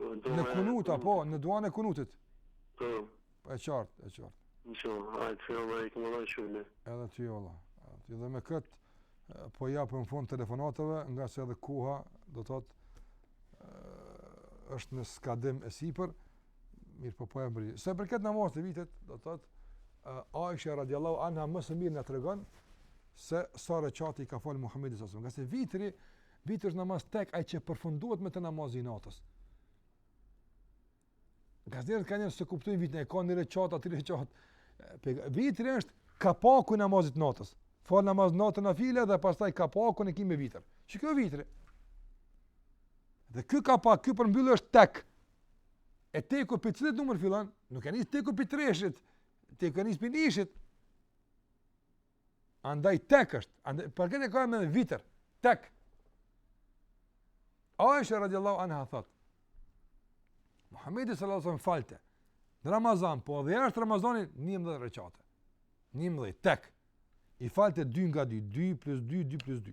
Në kunut, apo, në duanë e kunutit. Po. Po e qartë, e qartë. Në që, hajt, selam alejkum Allah shumë. Edhe ty, Allah. Edhe me këtë, po i japim fund telefonatave, ngase edhe koha, do të thotë, është në skadim e sipër, mirëpo po e mbërgjë. Se për këtë namaz të vitrit, do të thotë, Aisha radiallahu anha më së miri na tregon, se sa rekate i ka falë Muhammedi sasëm. Ngase vitri, Vitri është namaz tek ai që përfundohet me të namazi i natës. Gazetet kanë se kuptojnë vitrin, e kanë një rekat aty në çat. Vitri është kapaku i namazit të natës. Fal namaz natën nafile dhe pastaj kapakun e kemi vitër. Çka është vitri? Dhe ky kapak, ky përmbyllë është tek. E teku prej cilit numër fillon? Nuk e nis teku prej treshit, teku e nis prej nishit. Andaj tek është, andaj, për këtë e ka emrin vitër, tek. Aisha radiallahu anha thot, Muhammedi sallallahu sallam falte, në Ramazan, po edhe jashtë Ramazanit, njëmdhet rekate, njëmdhet, tek. I falte dy nga dy, dy plus dy, dy plus dy.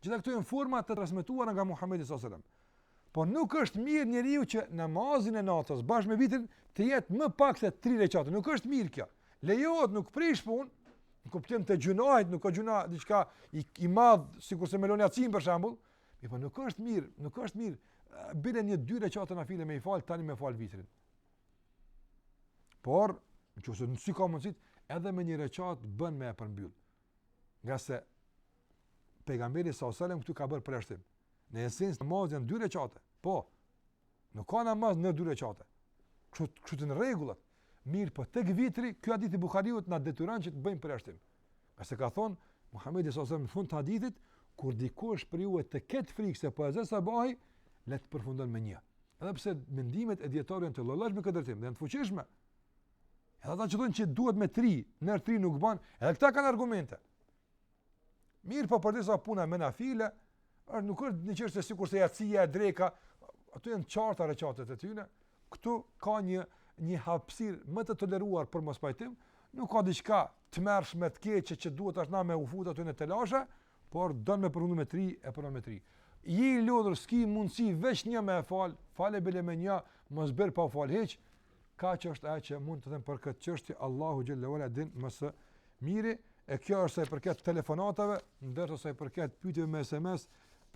Gjitha këto janë forma të transmetuara nga Muhamedi sallallahu alajhi wasallam. Po nuk është mirë njeriu që namazin e natës bashkë me vitrin të jetë më pak se 3 rekate. Nuk është mirë kjo. Lejohet nuk prish punë, në kuptim të gjunahit, nuk ka gjuna diçka i, i madh sikur se me lon jacinë për shembull. Mirëpo nuk është mirë, nuk është mirë. Bile një dy rekate nafile me i fal tani me fal vitrin. Por, nëse nuk s'i ka mundësit, edhe me një rekat bën me e përmbyll. Ngase pejgamberi sa selam këtu ka bërë përjashtim. Në esencë namaz janë dy rekate. Po. Nuk ka namaz nën dy rekate. Kështu kështu thonë rregullat. Mirëpo tek vitri, ky hadith i Buhariut na detyron që të bëjmë përjashtim. Ngase ka thon Muhamedi sa selam në fund të hadithit, kur dikush prej jush të ketë frikë se po e zë sabahi, le të përfundojë me një. Edhe pse mendimet e dijetarëve janë të llojshme në këtë drejtim, janë të fuqishme. Edhe ata që thonë që duhet me tri, nën tri nuk bën, edhe këta kanë argumente. Mirëpo përderisa puna me nafile, është nuk është një çështje sikur se jacia e dreka, ato janë t'qarta rekatet e tyre. Ktu ka një një hapësirë më të toleruar për mospajtim, nuk ka diçka të tmerrshme të keqe që duhet tash na me u fut aty në telashe, po don me përfundu me tri e përfundon me tri. Je i lodhur s'ki mundsi veç një me fal, fale bile me një, mos bjer pa fal hiç, Kaq është ajo që mund të them për këtë çështje, Allahu xhele ve ala e din më së miri, e kjo është sa i përket telefonatave, ndërsa sa i përket pyetjeve me SMS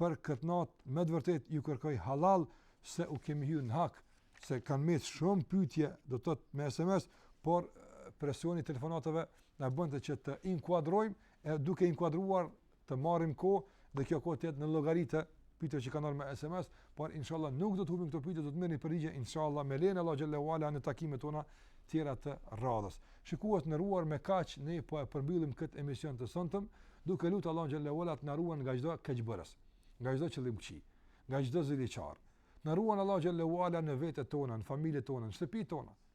për këtë natë me të vërtet ju kërkoj halal se u kemi hyrë në hak, se kanë met shumë pyetje do të thotë me SMS, por presioni i telefonatave na bënte që t'i inkuadrojmë e duke inkuadruar të marrim kohë dhe kjo kohë të jetë në llogari të pyetjeve që kanë ardhur me SMS, por inshallah nuk do të humbin këto pyetje, do të merrni përgjigje inshallah me lejen e Allah xhelalu ala në takimet tona tjera të radhës. Shikues të nderuar me kaq ne po e përmbyllim këtë emision të sontëm, duke lutur Allah xhelalu ala të na ruan nga çdo keqbërës, nga çdo qëllimkeq, nga çdo ziliqar. Na ruan Allah xhelalu ala në vetet tona, në familjet tona, në shtëpitë tona,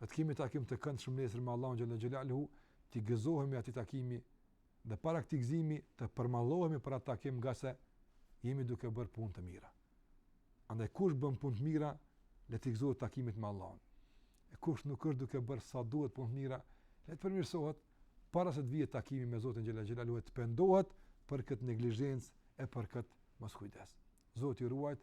Të kemi takim të këndshëm nesër me Allahun xhalla xhelaluhu, t'i gëzohemi atij takimi dhe para këtij gëzimi të përmallohemi për atë takim ngase jemi duke bërë punë të mira. Andaj kush bën punë të mira, le t'i gëzohet takimit me Allahun. E kush nuk është duke bërë sa duhet punë të mira, le të përmirësohet para se të vijë takimi me Zotin xhalla xhelaluhu të pendohet për këtë neglizhencë e për këtë moskujdes. Zoti ju ruajt